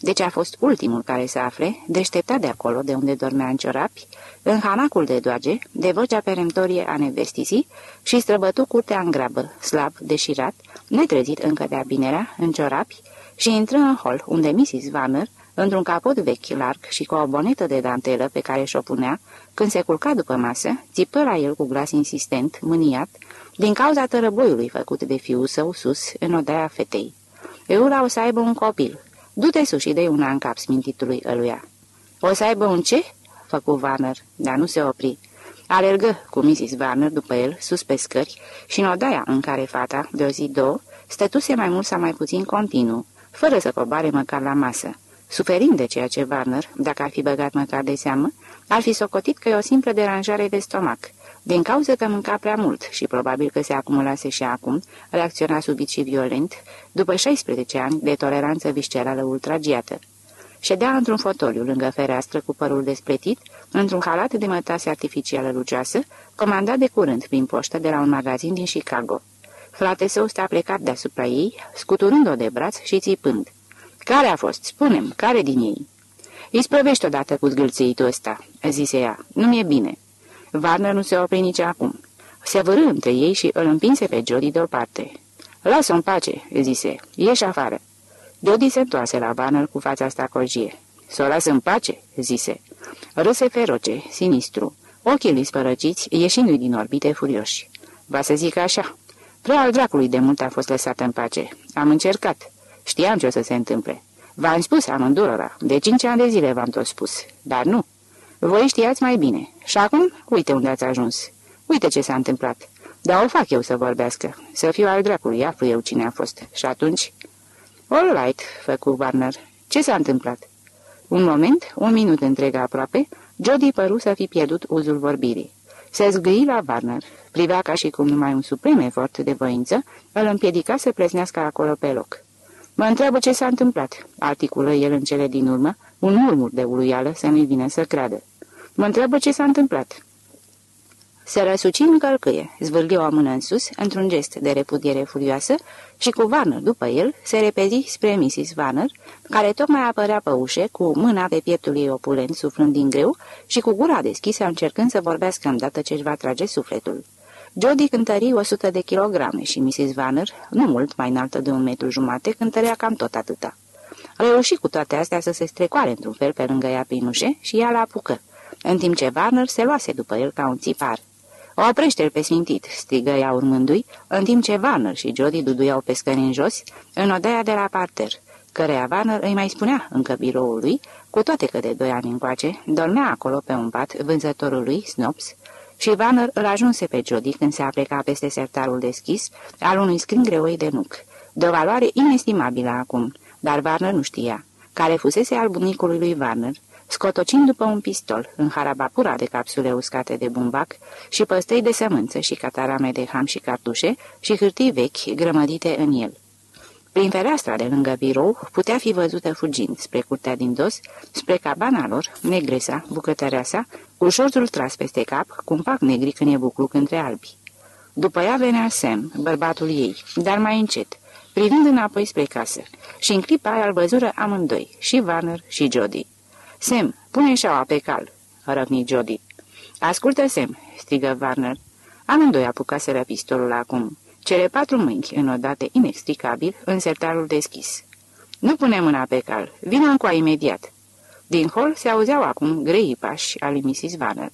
Deci a fost ultimul care să afle, deșteptat de acolo, de unde dormea în ciorapi, în hanacul de doage, de vocea peremptorie a nevestisii și străbătu curtea în grabă, slab, deșirat, netrezit încă de abinerea, în ciorapi, și intră în hol, unde Mrs. Vanner, într-un capot vechi larg și cu o bonetă de dantelă pe care și-o punea, când se culca după masă, țipă la el cu glas insistent, mâniat, din cauza tărăboiului făcut de fiul său sus, în odaia fetei. Eula o să aibă un copil. Du-te sus și dă una în cap smintitului ăluia. O să aibă un ce?" făcu Vanner, dar nu se opri. Alergă cu Mrs. Warner după el, sus pe scări, și în odaia în care fata, de o zi două, stătuse mai mult sau mai puțin continuu, fără să coboare măcar la masă. Suferind de ceea ce Warner, dacă ar fi băgat măcar de seamă, ar fi socotit că e o simplă deranjare de stomac, din cauza că mânca prea mult și probabil că se acumulase și acum, reacționa subit și violent, după 16 ani de toleranță viscerală ultragiată. Ședea într-un fotoliu lângă fereastră cu părul despletit, într-un halat de mătase artificială lucioasă, comandat de curând prin poștă de la un magazin din Chicago. Frate său sta plecat deasupra ei, scuturând-o de braț și țipând. Care a fost? Spunem, care din ei?" Îi odată cu zgâlțeitul ăsta," zise ea. Nu mi-e bine." Varner nu se opri nici acum. Se vârâ între ei și îl împinse pe Jody deoparte. Lasă-o în pace," zise. Ieși afară." Jody se întoarse la Varner cu fața asta cojie. Să o las în pace," zise. Râse feroce, sinistru, ochii lui spărăciți, ieșindu-i din orbite furioși. Va să zic așa. Prea al dracului de mult a fost lăsat în pace. Am încercat. Știam ce o să se întâmple. V-am spus amândurora. De cinci ani de zile v-am tot spus. Dar nu. Voi știați mai bine. Și acum, uite unde ați ajuns. Uite ce s-a întâmplat. Dar o fac eu să vorbească. Să fiu al dracului, aflu eu cine a fost. Și atunci... All right, făcu Warner. Ce s-a întâmplat? Un moment, un minut întreg aproape, Jody păru să fi pierdut uzul vorbirii. Se zgâi la Warner. Privea ca și cum numai un suprem efort de voință îl împiedica să pleznească acolo pe loc. Mă întreabă ce s-a întâmplat, articulă el în cele din urmă, un murmur de uluială să nu-i vine să creadă. Mă întreabă ce s-a întâmplat. Se răsuci în călcâie, zvârli o mână în sus, într-un gest de repudiere furioasă, și cu Warner după el se repezi spre Mrs. Warner, care tocmai apărea pe ușe, cu mâna pe pieptul ei opulent, suflând din greu, și cu gura deschisă, încercând să vorbească îndată ce își va trage sufletul. Jody cântări 100 de kilograme și Mrs. Warner, nu mult mai înaltă de un metru jumate, cântărea cam tot atâta. Reuși cu toate astea să se strecoare într-un fel pe lângă ea prin ușe și ea la apucă, în timp ce Warner se luase după el ca un țipar. Oprește-l pe smintit!" strigă ea urmându-i, în timp ce Warner și Jody duduiau pe scări în jos, în odaia de la parter, căreia Warner îi mai spunea încă biroul lui, cu toate că de doi ani încoace, dormea acolo pe un pat vânzătorul lui, Snops, și Warner îl ajunse pe Jody când se apleca peste sertarul deschis al unui scrin greoi de nuc, de o valoare inestimabilă acum, dar Warner nu știa, care fusese al bunicului lui Warner, scotocind după un pistol în harabapura de capsule uscate de bumbac și păstăi de sămânță și catarame de ham și cartușe și hârtii vechi grămădite în el. Prin fereastra de lângă birou putea fi văzută fugind spre curtea din dos, spre cabana lor, negresa, bucătărea sa, cu șorțul tras peste cap, cu un pac negri când e bucluc între albi. După ea venea Sam, bărbatul ei, dar mai încet, privind înapoi spre casă, și în clipa aia îl văzură amândoi, și Warner și Jody. Sam, pune șaua pe cal, răvni Jody. Ascultă, Sam, strigă Warner. Amândoi apucaseră pistolul acum. Cele patru mâini, înodate inextricabil, în sertarul deschis. Nu pune mâna pe cal, vină încoa imediat. Din hol se auzeau acum grei pași ali Mrs. Warner.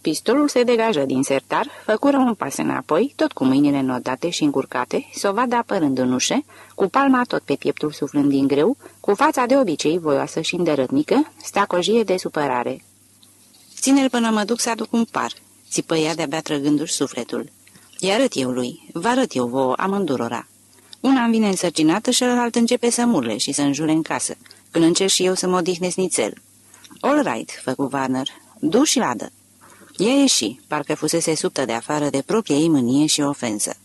Pistolul se degajă din sertar, făcură un pas înapoi, tot cu mâinile nodate și încurcate, să o vadă apărând în ușe, cu palma tot pe pieptul suflând din greu, cu fața de obicei voioasă și îndărătnică, stacojie de supărare. Ține-l până mă duc să aduc un par, țipă ea de-abia trăgându-și sufletul. I arăt eu lui, vă arăt eu vouă amândurora. Una îmi vine însărcinată și celălalt începe să murle și să înjure în casă, când încerc și eu să mă odihnesc nițel. All right, făcu Warner, du și ladă. Ea ieși, parcă fusese subtă de afară de propria ei mânie și ofensă.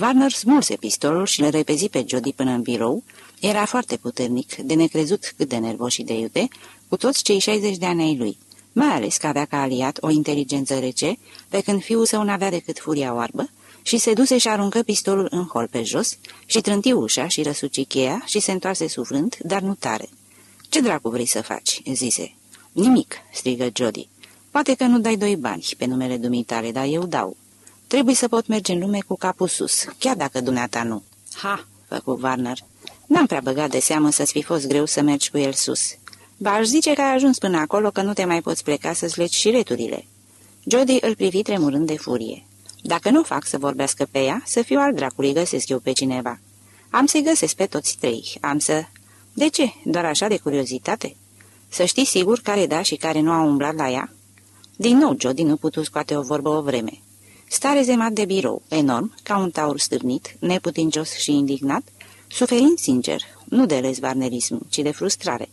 Warner smulse pistolul și le repezi pe Jody până în birou. Era foarte puternic, de necrezut cât de nervos și de iute, cu toți cei 60 de ani ai lui, mai ales că avea ca aliat o inteligență rece, pe când fiul său n-avea decât furia oarbă, și se duse și aruncă pistolul în hol pe jos și trânti ușa și răsuci cheia și se întoarse suflând, dar nu tare. Ce dracu vrei să faci?" zise. Nimic," strigă Jody. Poate că nu dai doi bani pe numele dumitale, dar eu dau. Trebuie să pot merge în lume cu capul sus, chiar dacă dumneata nu." Ha!" făcu Warner. N-am prea băgat de seamă să-ți fi fost greu să mergi cu el sus. Ba aș zice că ai ajuns până acolo că nu te mai poți pleca să-ți legi și returile." Jody îl privi tremurând de furie. Dacă nu fac să vorbească pe ea, să fiu al dracului, găsesc eu pe cineva. Am să-i găsesc pe toți trei. Am să... De ce? Doar așa de curiozitate? Să știi sigur care da și care nu a umblat la ea? Din nou, Jody nu putu scoate o vorbă o vreme. Stare zemat de birou, enorm, ca un taur stârnit, neputincios și indignat, suferind sincer, nu de lezvarnerism, ci de frustrare.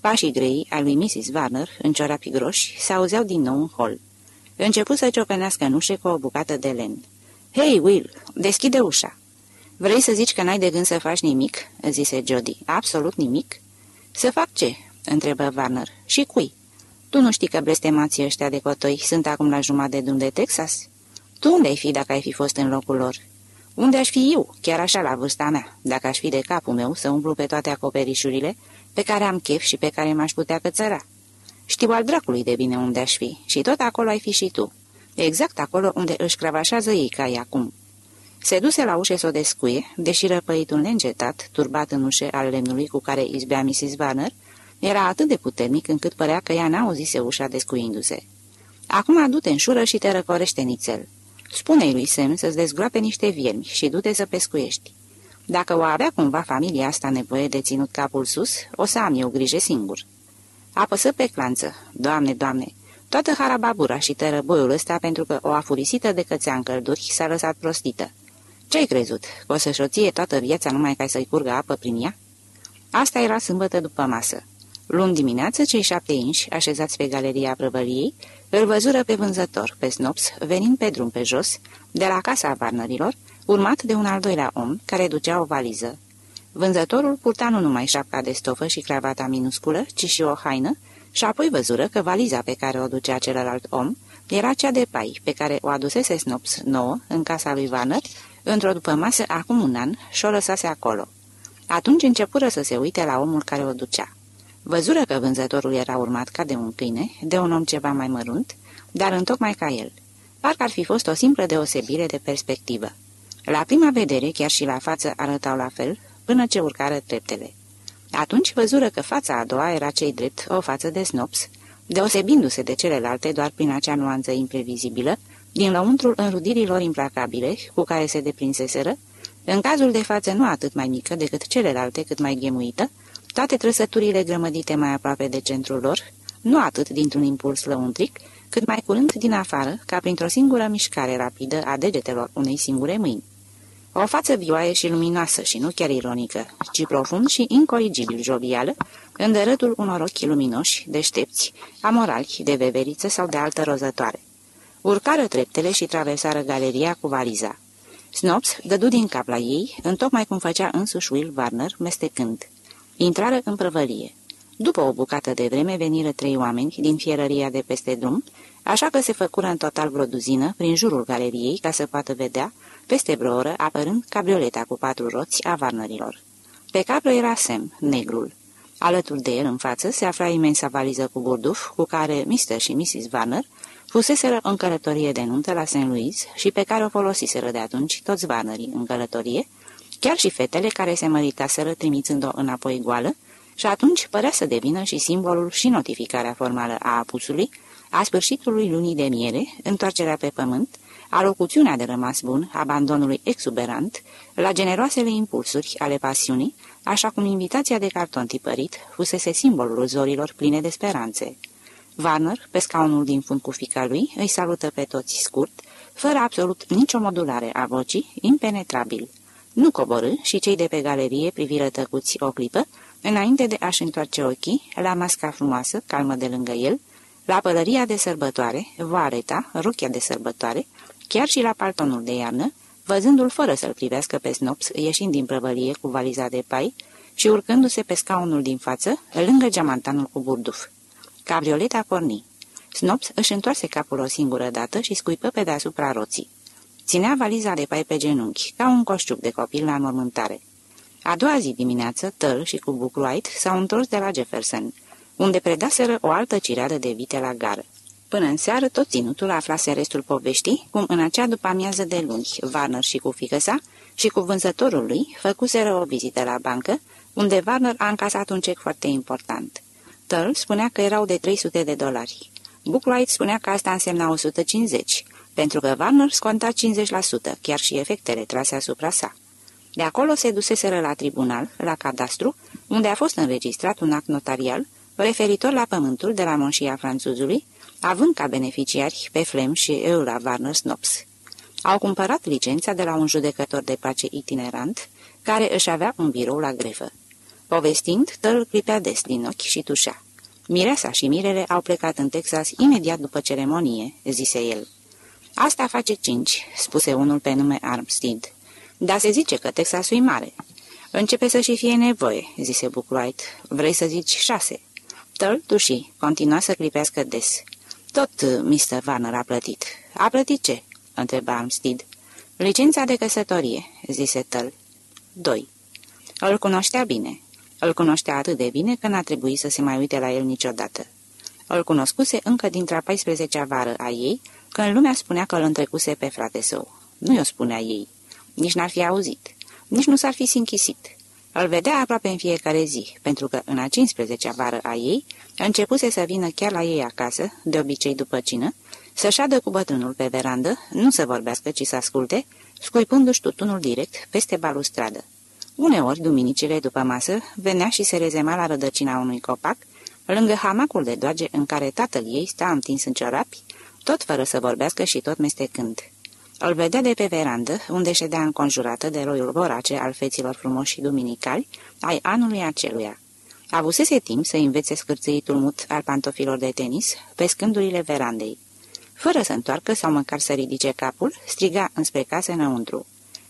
Pașii grei al lui Mrs. Warner, în ciorapi groși, se auzeau din nou în hol. Început să ciocănească în ușe cu o bucată de len. Hei, Will, deschide ușa!" Vrei să zici că n-ai de gând să faci nimic?" zise Jody. Absolut nimic?" Să fac ce?" întrebă Warner. Și cui?" Tu nu știi că blestemații ăștia de cotoi sunt acum la jumătate de drum de Texas? Tu unde ai fi dacă ai fi fost în locul lor? Unde aș fi eu, chiar așa la vârsta mea, dacă aș fi de capul meu să umplu pe toate acoperișurile pe care am chef și pe care m-aș putea cățăra? Știu al dracului de bine unde aș fi și tot acolo ai fi și tu. Exact acolo unde își cravașează ei ca acum. Se duse la ușe să o descuie, deși răpăitul neîncetat, turbat în ușe al lemnului cu care izbea Mrs. Banner, era atât de puternic încât părea că ea n-auzise ușa descuindu-se. Acum adu-te în șură și te răcorește nițel. Spune-i lui Sem să-ți dezgroape niște viermi și du-te să pescuiești. Dacă o avea cumva familia asta nevoie de ținut capul sus, o să am eu grijă singur. Apăsă pe clanță. Doamne, doamne, Toată harababura și tărăboiul ăsta pentru că o afurisită de cățea în călduri s-a lăsat prostită. Ce-ai crezut? Că o să-și o ție toată viața numai ca să-i curgă apă prin ea? Asta era sâmbătă după masă. Luni dimineață, cei șapte inși, așezați pe galeria prăvăliei, îl văzură pe vânzător, pe snops, venind pe drum pe jos, de la casa varnărilor, urmat de un al doilea om, care ducea o valiză. Vânzătorul purta nu numai șapca de stofă și cravata minusculă, ci și o haină, și apoi văzură că valiza pe care o ducea celălalt om era cea de pai pe care o adusese Snops nouă în casa lui Vanner, într-o după masă acum un an și o lăsase acolo. Atunci începură să se uite la omul care o ducea. Văzură că vânzătorul era urmat ca de un câine, de un om ceva mai mărunt, dar întocmai ca el. Parcă ar fi fost o simplă deosebire de perspectivă. La prima vedere, chiar și la față arătau la fel, până ce urcară treptele. Atunci văzură că fața a doua era cei drept o față de snops, deosebindu-se de celelalte doar prin acea nuanță imprevizibilă, din lăuntrul înrudirilor implacabile cu care se deprinseseră, în cazul de față nu atât mai mică decât celelalte, cât mai ghemuită, toate trăsăturile grămădite mai aproape de centrul lor, nu atât dintr-un impuls lăuntric, cât mai curând din afară, ca printr-o singură mișcare rapidă a degetelor unei singure mâini. O față vioaie și luminoasă și nu chiar ironică, ci profund și incorigibil jovială, în dărătul unor ochi luminoși, deștepți, amorali, de veveriță sau de altă rozătoare. Urcară treptele și traversară galeria cu valiza. Snops dădu din cap la ei, întocmai cum făcea însuși Will Warner, mestecând. Intrară în prăvălie. După o bucată de vreme veniră trei oameni din fierăria de peste drum, așa că se făcură în total vreo duzină prin jurul galeriei ca să poată vedea, peste vreo oră, apărând cabrioleta cu patru roți a varnărilor. Pe capră era Sam, negrul. Alături de el, în față, se afla imensa valiză cu burduf, cu care Mr. și Mrs. Warner fuseseră în călătorie de nuntă la St. Louis și pe care o folosiseră de atunci toți Warnerii în călătorie, chiar și fetele care se măritaseră trimițând-o înapoi goală, și atunci părea să devină și simbolul și notificarea formală a apusului, a sfârșitului lunii de miere, întoarcerea pe pământ, alocuțiunea de rămas bun, abandonului exuberant, la generoasele impulsuri ale pasiunii, așa cum invitația de carton tipărit fusese simbolul zorilor pline de speranțe. Warner, pe scaunul din fund cu fica lui, îi salută pe toți scurt, fără absolut nicio modulare a vocii, impenetrabil. Nu coborâ și cei de pe galerie priviră tăcuți o clipă, înainte de a-și întoarce ochii la masca frumoasă, calmă de lângă el, la pălăria de sărbătoare, voareta, rochia de sărbătoare, chiar și la paltonul de iarnă, văzându-l fără să-l privească pe Snops ieșind din prăvălie cu valiza de pai și urcându-se pe scaunul din față, lângă geamantanul cu burduf. Cabrioleta porni. Snops își întoarse capul o singură dată și scuipă pe deasupra roții. Ținea valiza de pai pe genunchi, ca un coșciuc de copil la înmormântare. A doua zi dimineață, Tăl și cu Buck White s-au întors de la Jefferson, unde predaseră o altă cireadă de vite la gară. Până în seară, tot ținutul aflase restul poveștii, cum în acea după amiază de luni, Warner și cu fică sa și cu vânzătorul lui făcuseră o vizită la bancă, unde Warner a încasat un cec foarte important. Tăl spunea că erau de 300 de dolari. Bookwright spunea că asta însemna 150, pentru că Warner sconta 50%, chiar și efectele trase asupra sa. De acolo se duseseră la tribunal, la cadastru, unde a fost înregistrat un act notarial referitor la pământul de la monșia franțuzului, având ca beneficiari pe Flem și Eula Warner Snops. Au cumpărat licența de la un judecător de pace itinerant, care își avea un birou la grevă. Povestind, tăl clipea des din ochi și tușea. Mireasa și mirele au plecat în Texas imediat după ceremonie, zise el. Asta face cinci, spuse unul pe nume Armstead. Dar se zice că Texasul e mare. Începe să și fie nevoie, zise Buckwright. Vrei să zici șase? Tăl tuși, continua să clipească des. Tot uh, Mr. Warner a plătit. A plătit ce? întreba Armstead. Licența de căsătorie, zise Tăl. 2. Îl cunoștea bine. Îl cunoștea atât de bine că n-a trebuit să se mai uite la el niciodată. Îl cunoscuse încă dintre a 14-a vară a ei, când lumea spunea că îl întrecuse pe frate său. Nu i-o spunea ei. Nici n-ar fi auzit. Nici nu s-ar fi sinchisit. Îl vedea aproape în fiecare zi, pentru că în a 15-a vară a ei începuse să vină chiar la ei acasă, de obicei după cină, să șadă cu bătrânul pe verandă, nu să vorbească, ci să asculte, scuipându-și tutunul direct peste balustradă. Uneori, duminicile după masă, venea și se rezema la rădăcina unui copac, lângă hamacul de doage în care tatăl ei sta întins în ciorapi, tot fără să vorbească și tot mestecând. Îl vedea de pe verandă, unde ședea înconjurată de roiul vorace al feților frumoși și duminicali ai anului aceluia. Avusese timp să învețe scârțâitul mut al pantofilor de tenis pe scândurile verandei. Fără să întoarcă sau măcar să ridice capul, striga înspre casă înăuntru.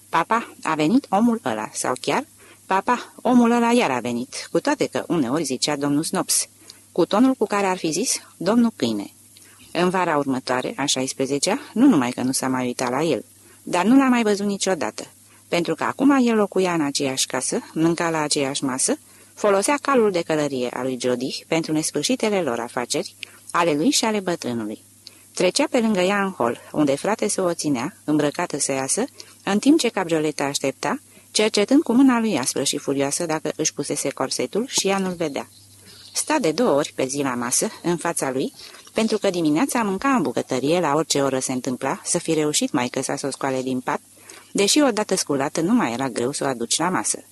Papa, a venit omul ăla, sau chiar, papa, omul ăla iar a venit, cu toate că uneori zicea domnul Snops, cu tonul cu care ar fi zis domnul câine. În vara următoare, a 16-a, nu numai că nu s-a mai uitat la el, dar nu l-a mai văzut niciodată, pentru că acum el locuia în aceeași casă, mânca la aceeași masă, folosea calul de călărie a lui Jody pentru nesfârșitele lor afaceri, ale lui și ale bătrânului. Trecea pe lângă ea în hol, unde frate se o ținea, îmbrăcată să iasă, în timp ce cabrioleta aștepta, cercetând cu mâna lui aspră și furioasă dacă își pusese corsetul și ea nu-l vedea. Sta de două ori pe zi la masă, în fața lui, pentru că dimineața mânca în bucătărie la orice oră se întâmpla să fi reușit mai că să o scoale din pat, deși odată sculată nu mai era greu să o aduci la masă.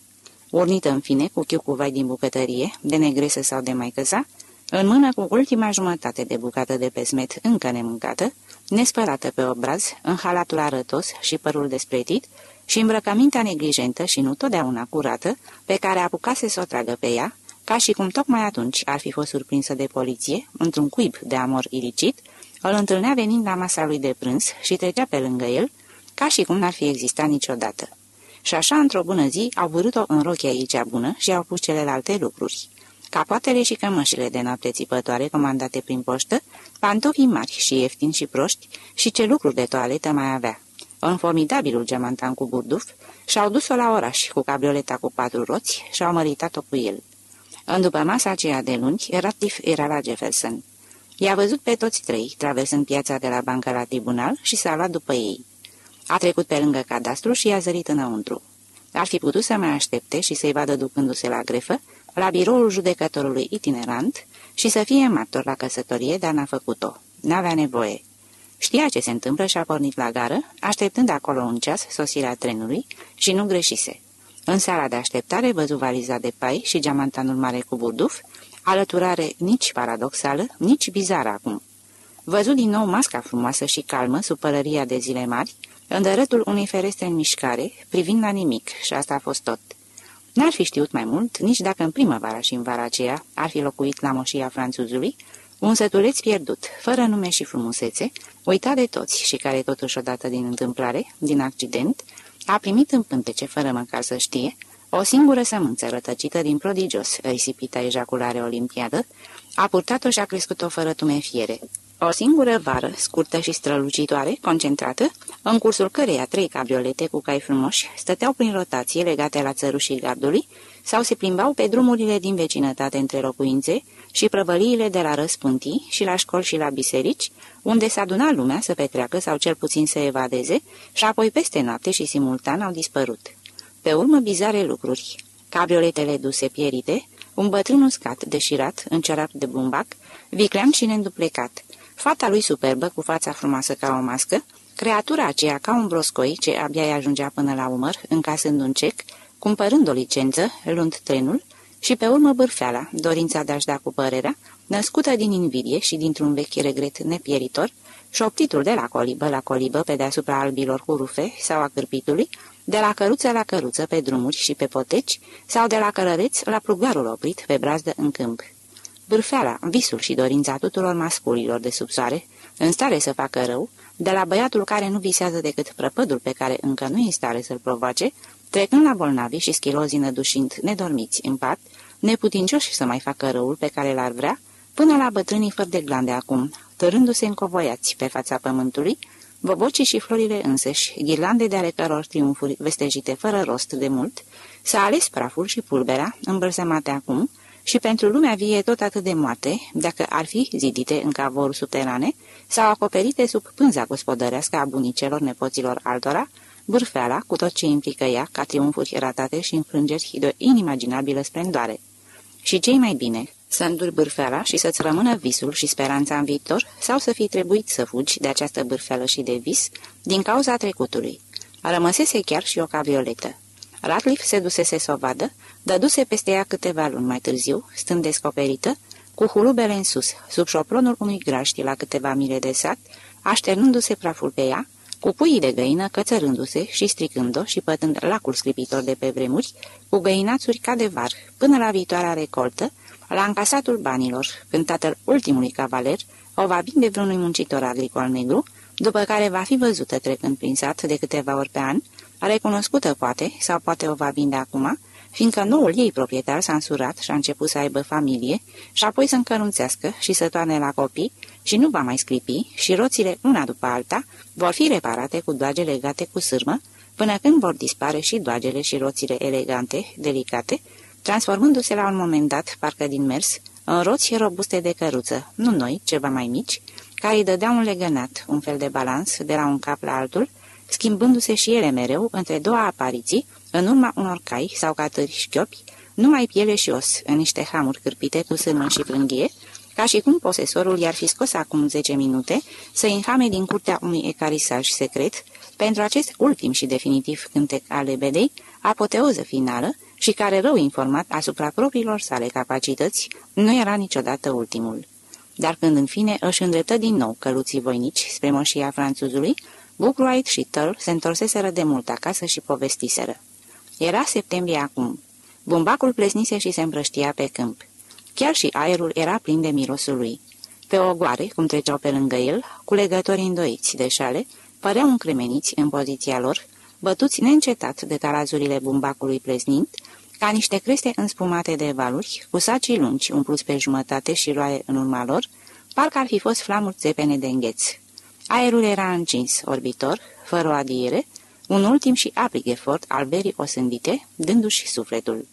Urnită în fine cu chiu cu vai din bucătărie, de negresă sau de mai căza, în mână cu ultima jumătate de bucată de pesmet încă nemâncată, nespălată pe obraz, în halatul arătos și părul despletit, și îmbrăcămintea neglijentă și nu totdeauna curată, pe care apucase să o tragă pe ea, ca și cum tocmai atunci ar fi fost surprinsă de poliție, într-un cuib de amor ilicit, îl întâlnea venind la masa lui de prânz și trecea pe lângă el, ca și cum n-ar fi existat niciodată. Și așa, într-o bună zi, au vărut-o în rochia ei cea bună și au pus celelalte lucruri. Capoatele și cămășile de noapte țipătoare comandate prin poștă, pantofii mari și ieftini și proști și ce lucruri de toaletă mai avea. În formidabilul gemantan cu burduf și-au dus-o la oraș cu cabrioleta cu patru roți și au măritat-o cu el. În după masa aceea de luni, Ratliff era la Jefferson. I-a văzut pe toți trei, traversând piața de la bancă la tribunal și s-a luat după ei. A trecut pe lângă cadastru și i-a zărit înăuntru. Ar fi putut să mai aștepte și să-i vadă ducându-se la grefă, la biroul judecătorului itinerant și să fie martor la căsătorie, dar n-a făcut-o. N-avea nevoie. Știa ce se întâmplă și a pornit la gară, așteptând acolo un ceas sosirea trenului și nu greșise. În sala de așteptare văzu valiza de pai și geamantanul mare cu burduf, alăturare nici paradoxală, nici bizară acum. Văzut din nou masca frumoasă și calmă sub pălăria de zile mari, în dărătul unei ferestre în mișcare, privind la nimic, și asta a fost tot. N-ar fi știut mai mult nici dacă în primăvara și în vara aceea ar fi locuit la moșia franțuzului, un sătuleț pierdut, fără nume și frumusețe, uitat de toți și care totuși odată din întâmplare, din accident, a primit în pântece, fără măcar să știe, o singură sămânță rătăcită din prodigios risipita ejaculare olimpiadă, a purtat-o și a crescut-o fără tumefiere. O singură vară, scurtă și strălucitoare, concentrată, în cursul căreia trei cabriolete cu cai frumoși stăteau prin rotație legate la țărușii gardului sau se plimbau pe drumurile din vecinătate între locuințe și prăvăliile de la răspântii și la școli și la biserici, unde s-a adunat lumea să petreacă sau cel puțin să evadeze și apoi peste noapte și simultan au dispărut. Pe urmă bizare lucruri. Cabrioletele duse pierite, un bătrân uscat, deșirat, în cerap de bumbac, viclean și neînduplecat, fata lui superbă cu fața frumoasă ca o mască, creatura aceea ca un broscoi ce abia îi ajungea până la umăr, încasând un cec, cumpărând o licență, luând trenul, și pe urmă bârfeala, dorința de a-și da cu părerea, născută din invidie și dintr-un vechi regret nepieritor, șoptitul de la colibă la colibă pe deasupra albilor cu rufe sau a cârpitului, de la căruță la căruță pe drumuri și pe poteci, sau de la călăreț la plugarul oprit pe brazdă în câmp. Bârfeala, visul și dorința tuturor masculilor de sub soare, în stare să facă rău, de la băiatul care nu visează decât prăpădul pe care încă nu e stare să-l provoace, trecând la bolnavi și schilozii nădușind nedormiți în pat, neputincioși să mai facă răul pe care l-ar vrea, până la bătrânii fără de glande acum, târându-se încovoiați pe fața pământului, bobocii și florile însăși, ghirlande de ale căror triumfuri vestejite fără rost de mult, s-a ales praful și pulberea, îmbălsemate acum, și pentru lumea vie tot atât de moarte, dacă ar fi zidite în cavoruri subterane sau acoperite sub pânza gospodărească a bunicelor nepoților altora, bârfeala cu tot ce implică ea ca triumfuri ratate și înfrângeri de o inimaginabilă splendoare. Și cei mai bine, să înduri bârfeala și să-ți rămână visul și speranța în viitor, sau să fii trebuit să fugi de această bârfeală și de vis din cauza trecutului. Rămăsese chiar și o cabrioletă. Ratliff se dusese să o vadă, dăduse peste ea câteva luni mai târziu, stând descoperită, cu hulubele în sus, sub șopronul unui graști la câteva mile de sat, așternându-se praful pe ea, cu puii de găină cățărându-se și stricând-o și pătând lacul scripitor de pe vremuri, cu găinațuri ca de var, până la viitoarea recoltă, la încasatul banilor, când tatăl ultimului cavaler o va vinde vreunui muncitor agricol negru, după care va fi văzută trecând prin sat de câteva ori pe an, recunoscută poate, sau poate o va vinde acum, fiindcă noul ei proprietar s-a însurat și a început să aibă familie și apoi să încărunțească și să toarne la copii și nu va mai scripi și roțile una după alta vor fi reparate cu doage legate cu sârmă, până când vor dispare și doagele și roțile elegante, delicate, transformându-se la un moment dat, parcă din mers, în roți robuste de căruță, nu noi, ceva mai mici, care îi dădeau un legănat, un fel de balans, de la un cap la altul, schimbându-se și ele mereu între două apariții, în urma unor cai sau catări șchiopi, numai piele și os, în niște hamuri cârpite cu sârmă și plânghie, ca și cum posesorul i-ar fi scos acum 10 minute să infame din curtea unui ecarisaj secret pentru acest ultim și definitiv cântec al lebedei, apoteoză finală și care, rău informat asupra propriilor sale capacități, nu era niciodată ultimul. Dar când în fine își îndreptă din nou căluții voinici spre moșia franțuzului, Bucruait și Tăl se întorseseră de mult acasă și povestiseră. Era septembrie acum. Bumbacul plesnise și se împrăștia pe câmp. Chiar și aerul era plin de mirosul lui. Pe ogoare, cum treceau pe lângă el, culegători îndoiți de șale, păreau încremeniți în poziția lor, bătuți neîncetat de tarazurile bumbacului pleznind, ca niște creste înspumate de valuri, cu sacii lungi umpluți pe jumătate și roaie în urma lor, parcă ar fi fost flamuri țepene de îngheț. Aerul era încins, orbitor, fără o adiere, un ultim și aprig efort al verii osândite, dându-și sufletul.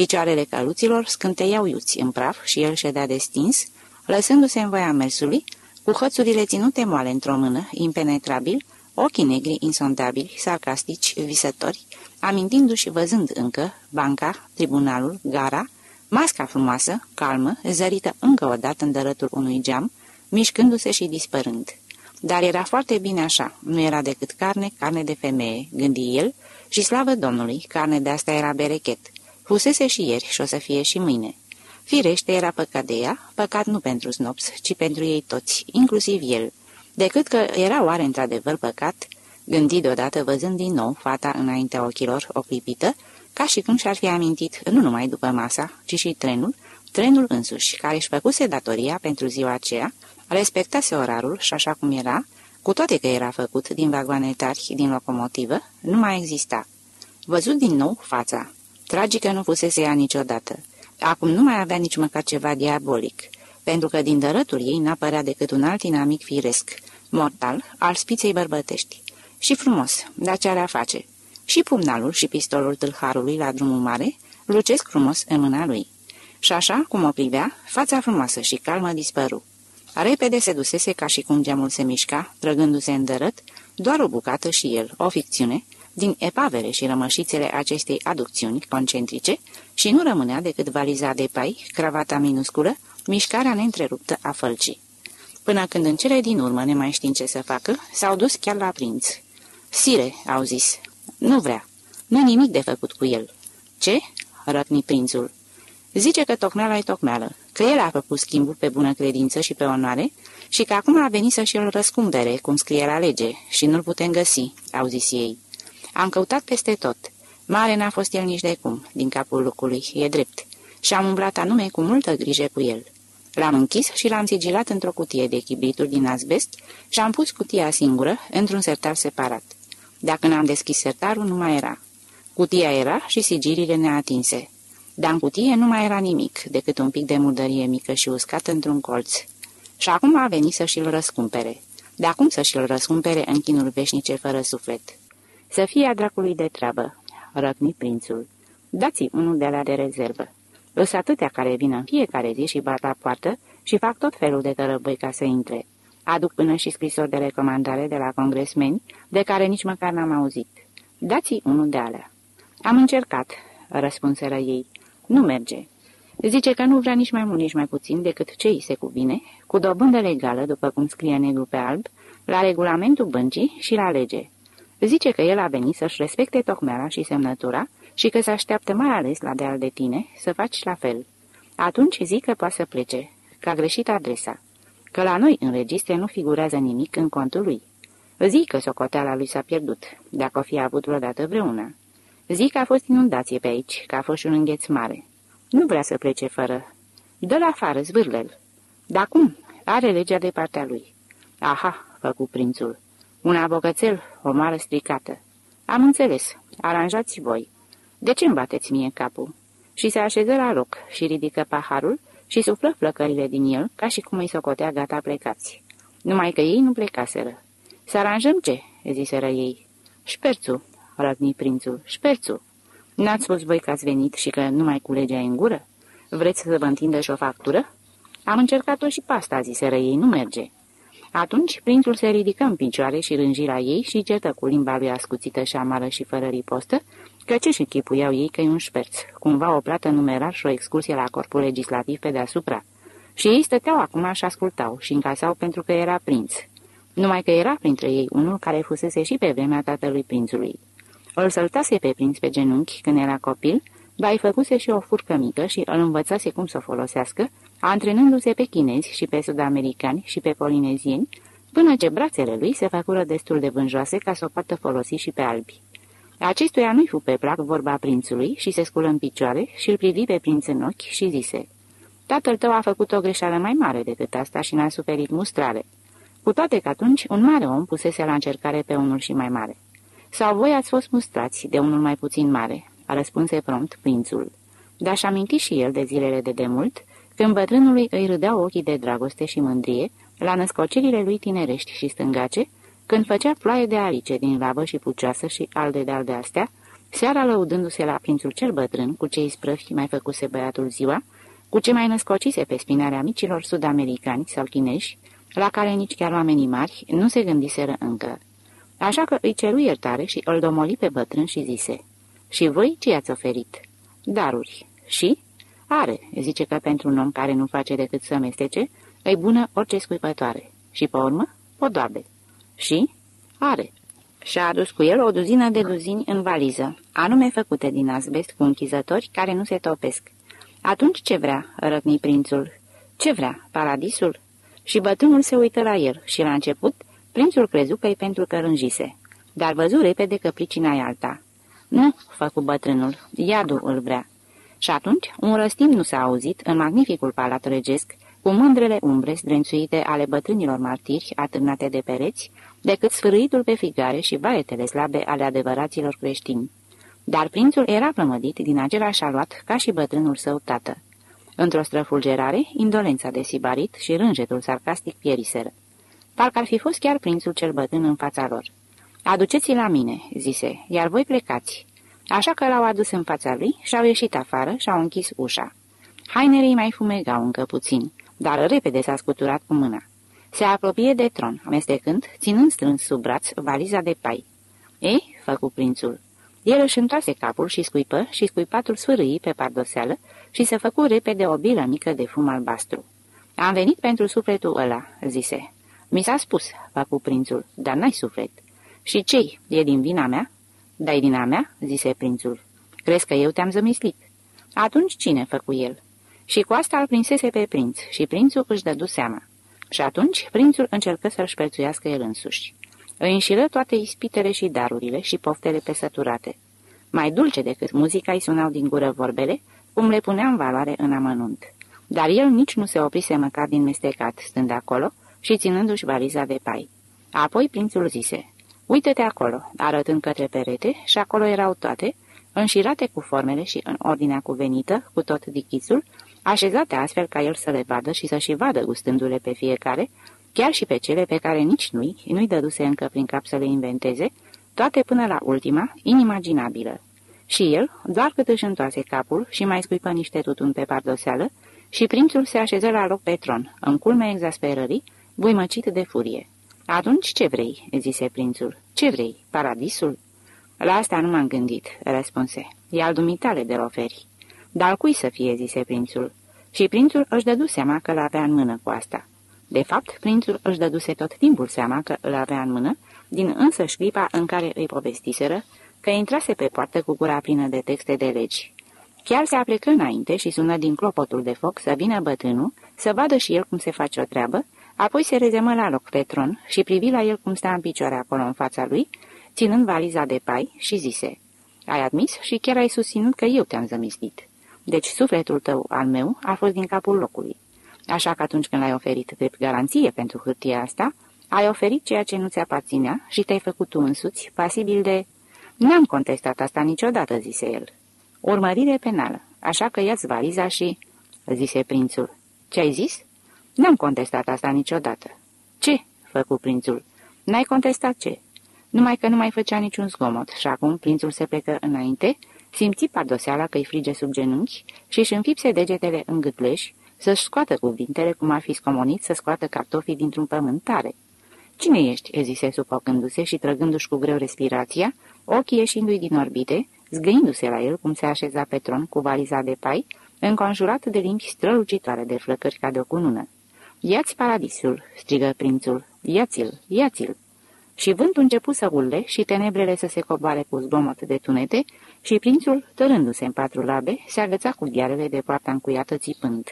Picioarele căluților scânteiau iuți în praf și el ședea destins, lăsându-se în voia mersului, cu hățurile ținute moale într-o mână, impenetrabil, ochii negri insondabili, sarcastici, visători, amintindu-și văzând încă banca, tribunalul, gara, masca frumoasă, calmă, zărită încă o dată în dărătul unui geam, mișcându-se și dispărând. Dar era foarte bine așa, nu era decât carne, carne de femeie, gândi el, și slavă Domnului, carne de asta era berechet. Fusese și ieri și o să fie și mâine. Firește era păcat de ea, păcat nu pentru snops, ci pentru ei toți, inclusiv el. Decât că era oare într-adevăr păcat, gândi deodată văzând din nou fata înaintea ochilor, o clipită, ca și cum și-ar fi amintit nu numai după masa, ci și trenul, trenul însuși, care își făcuse datoria pentru ziua aceea, respectase orarul și așa cum era, cu toate că era făcut din vagoane tari din locomotivă, nu mai exista. Văzut din nou fața. Tragică nu fusese ea niciodată. Acum nu mai avea nici măcar ceva diabolic, pentru că din dărătul ei n-apărea decât un alt inamic firesc, mortal, al spiței bărbătești. Și frumos, dar ce are a face? Și pumnalul și pistolul tâlharului la drumul mare lucesc frumos în mâna lui. Și așa, cum o privea, fața frumoasă și calmă dispăru. Repede se dusese ca și cum geamul se mișca, trăgându-se în dărăt, doar o bucată și el, o ficțiune, din epavele și rămășițele acestei aducțiuni concentrice și nu rămânea decât valiza de pai, cravata minusculă, mișcarea neîntreruptă a fălcii. Până când în cele din urmă ne mai știm ce să facă, s-au dus chiar la prinț. Sire, au zis, nu vrea, nu nimic de făcut cu el. Ce? răcni prințul. Zice că tocmeala e tocmeală, că el a făcut schimbul pe bună credință și pe onoare și că acum a venit să și-l răscumpere, cum scrie la lege, și nu-l putem găsi, au zis ei. Am căutat peste tot. Mare n-a fost el nici de cum, din capul lucrului, e drept. Și am umblat anume cu multă grijă cu el. L-am închis și l-am sigilat într-o cutie de chibrituri din asbest și am pus cutia singură într-un sertar separat. Dacă n-am deschis sertarul, nu mai era. Cutia era și sigilile neatinse. Dar în cutie nu mai era nimic, decât un pic de murdărie mică și uscată într-un colț. Și acum a venit să și-l răscumpere. De acum să și-l răscumpere în chinul veșnice fără suflet. Să fie a dracului de treabă, răcni prințul. Dați unul de la de rezervă. Îs atâtea care vin în fiecare zi și bat la poartă și fac tot felul de tărăbăi ca să intre. Aduc până și scrisori de recomandare de la congresmeni, de care nici măcar n-am auzit. Dați unul de alea. Am încercat, răspunseră ei. Nu merge. Zice că nu vrea nici mai mult, nici mai puțin decât ce îi se cuvine, cu dobândă legală, după cum scrie negru pe alb, la regulamentul băncii și la lege. Zice că el a venit să-și respecte tocmeala și semnătura și că se așteaptă mai ales la deal de tine să faci la fel. Atunci zic că poate să plece. că a greșit adresa, că la noi în registre nu figurează nimic în contul lui. Zic că socoteala lui s-a pierdut, dacă o fi avut vreodată vreuna. Zic că a fost inundație pe aici, că a fost un îngheț mare. Nu vrea să plece fără. Dă-l afară, zvârlă-l. Dar cum? Are legea de partea lui. Aha, făcu prințul. Un abogățel, o mare stricată. Am înțeles. Aranjați voi. De ce îmi bateți mie capul? Și se așeză la loc și ridică paharul și suflă flăcările din el, ca și cum îi socotea gata plecați. Numai că ei nu plecaseră. Să aranjăm ce?" ziseră ei. Șperțu, răgni prințul, șperțu. N-ați spus voi că ați venit și că nu mai culegea în gură? Vreți să vă întindă și o factură? Am încercat-o și pasta, ziseră ei, nu merge. Atunci prințul se ridică în picioare și rânji la ei și cetă cu limba lui ascuțită și amară și fără ripostă, că ce și chipuiau ei că e un șperț, cumva o plată numerar și o excursie la corpul legislativ pe deasupra. Și ei stăteau acum și ascultau și încasau pentru că era prinț. Numai că era printre ei unul care fusese și pe vremea tatălui prințului. Îl săltase pe prinț pe genunchi când era copil, dar îi făcuse și o furcă mică și îl învățase cum să o folosească, antrenându-se pe chinezi și pe sud-americani și pe polinezieni, până ce brațele lui se făcură destul de vânjoase ca să o poată folosi și pe albi. Acestuia nu-i fu pe plac vorba prințului și se sculă în picioare și îl privi pe prinț în ochi și zise Tatăl tău a făcut o greșeală mai mare decât asta și n-a suferit mustrare. Cu toate că atunci un mare om pusese la încercare pe unul și mai mare. Sau voi ați fost mustrați de unul mai puțin mare, a răspunse prompt prințul. Dar și aminti și el de zilele de demult, când bătrânului îi râdeau ochii de dragoste și mândrie, la născocirile lui tinerești și stângace, când făcea ploaie de arice din labă și pucioasă și alde de de astea, seara lăudându-se la prințul cel bătrân, cu cei sprăfi mai făcuse băiatul ziua, cu ce mai născocise pe spinarea micilor sud-americani sau chineși, la care nici chiar oamenii mari nu se gândiseră încă. Așa că îi ceru iertare și îl domoli pe bătrân și zise, Și voi ce i-ați oferit?" Daruri." Și?" Are," zice că pentru un om care nu face decât să mestece, e bună orice scuipătoare. Și pe urmă, o doabe." Și?" Are." Și-a adus cu el o duzină de duzini în valiză, anume făcute din asbest cu închizători care nu se topesc. Atunci ce vrea?" răcni prințul. Ce vrea? Paradisul?" Și bătrânul se uită la el și la început prințul crezu că e pentru că rânjise, dar văzu repede că pricina e alta. Nu, făcu bătrânul, iadul îl vrea. Și atunci un răstim nu s-a auzit în magnificul palat regesc, cu mândrele umbre zdrențuite ale bătrânilor martiri atârnate de pereți, decât sfârâitul pe figare și vaetele slabe ale adevăraților creștini. Dar prințul era plămădit din același aluat ca și bătrânul său tată. Într-o străfulgerare, indolența de sibarit și rânjetul sarcastic pieriseră. Parcă ar fi fost chiar prințul cel bătrân în fața lor. Aduceți-l la mine," zise, iar voi plecați." Așa că l-au adus în fața lui și-au ieșit afară și-au închis ușa. Hainele mai fumegau încă puțin, dar repede s-a scuturat cu mâna. Se apropie de tron, amestecând, ținând strâns sub braț valiza de pai. Ei, făcu prințul. El își întoase capul și scuipă și scuipatul sfârâi pe pardoseală și se făcu repede o bilă mică de fum albastru. Am venit pentru sufletul ăla," zise. Mi s-a spus," făcu prințul, dar n-ai suflet." Și ce E din vina mea?" Dai din a mea?" zise prințul. Crezi că eu te-am zămislit?" Atunci cine făcu el?" Și cu asta îl prinsese pe prinț și prințul își dădu seama. Și atunci prințul încercă să-l șperțuiască el însuși. Îi înșiră toate ispitele și darurile și poftele pesăturate. Mai dulce decât muzica îi sunau din gură vorbele, cum le punea în valoare în amănunt. Dar el nici nu se oprise măcar din mestecat, stând acolo și ținându-și valiza de pai. Apoi prințul zise, Uită-te acolo, arătând către perete, și acolo erau toate, înșirate cu formele și în ordinea cuvenită, cu tot dichisul, așezate astfel ca el să le vadă și să și vadă gustându-le pe fiecare, chiar și pe cele pe care nici nu-i, nu-i dăduse încă prin cap să le inventeze, toate până la ultima, inimaginabilă. Și el, doar cât își întoase capul și mai scuipă niște tutun pe pardoseală, și prințul se așeză la loc pe tron, în culmea exasperării, buimăcit de furie. Atunci ce vrei?" zise prințul. Ce vrei? Paradisul?" La asta nu m-am gândit," răspunse. E al dumitale de oferi." Dar cui să fie?" zise prințul. Și prințul își dădu seama că l-avea în mână cu asta. De fapt, prințul își dăduse tot timpul seama că îl avea în mână, din însă clipa în care îi povestiseră că intrase pe poartă cu gura plină de texte de legi. Chiar se aplecă înainte și sună din clopotul de foc să vină bătrânul să vadă și el cum se face o treabă, apoi se rezemă la loc pe tron și privi la el cum sta în picioare acolo în fața lui, ținând valiza de pai și zise, Ai admis și chiar ai susținut că eu te-am zămislit. Deci sufletul tău al meu a fost din capul locului. Așa că atunci când l-ai oferit drept garanție pentru hârtia asta, ai oferit ceea ce nu ți aparținea și te-ai făcut tu însuți pasibil de... N-am contestat asta niciodată, zise el. Urmărire penală, așa că ia-ți valiza și... zise prințul. Ce ai zis? N-am contestat asta niciodată. Ce? făcu prințul. N-ai contestat ce? Numai că nu mai făcea niciun zgomot și acum prințul se plecă înainte, simți pardoseala că-i frige sub genunchi și își înfipse degetele în gâtleși să-și scoată cuvintele cum ar fi scomonit să scoată cartofii dintr-un pământ tare. Cine ești?" zise supocându-se și trăgându-și cu greu respirația, ochii ieșindu-i din orbite, zgâindu-se la el cum se așeza pe tron cu valiza de pai, înconjurat de limbi strălucitoare de flăcări ca de o cunună. Iați paradisul!" strigă prințul. Iați-l! Iați-l!" Și vântul început să urle și tenebrele să se coboare cu zgomot de tunete și prințul, tărându-se în patru labe, se agăța cu ghearele de poarta încuiată țipând.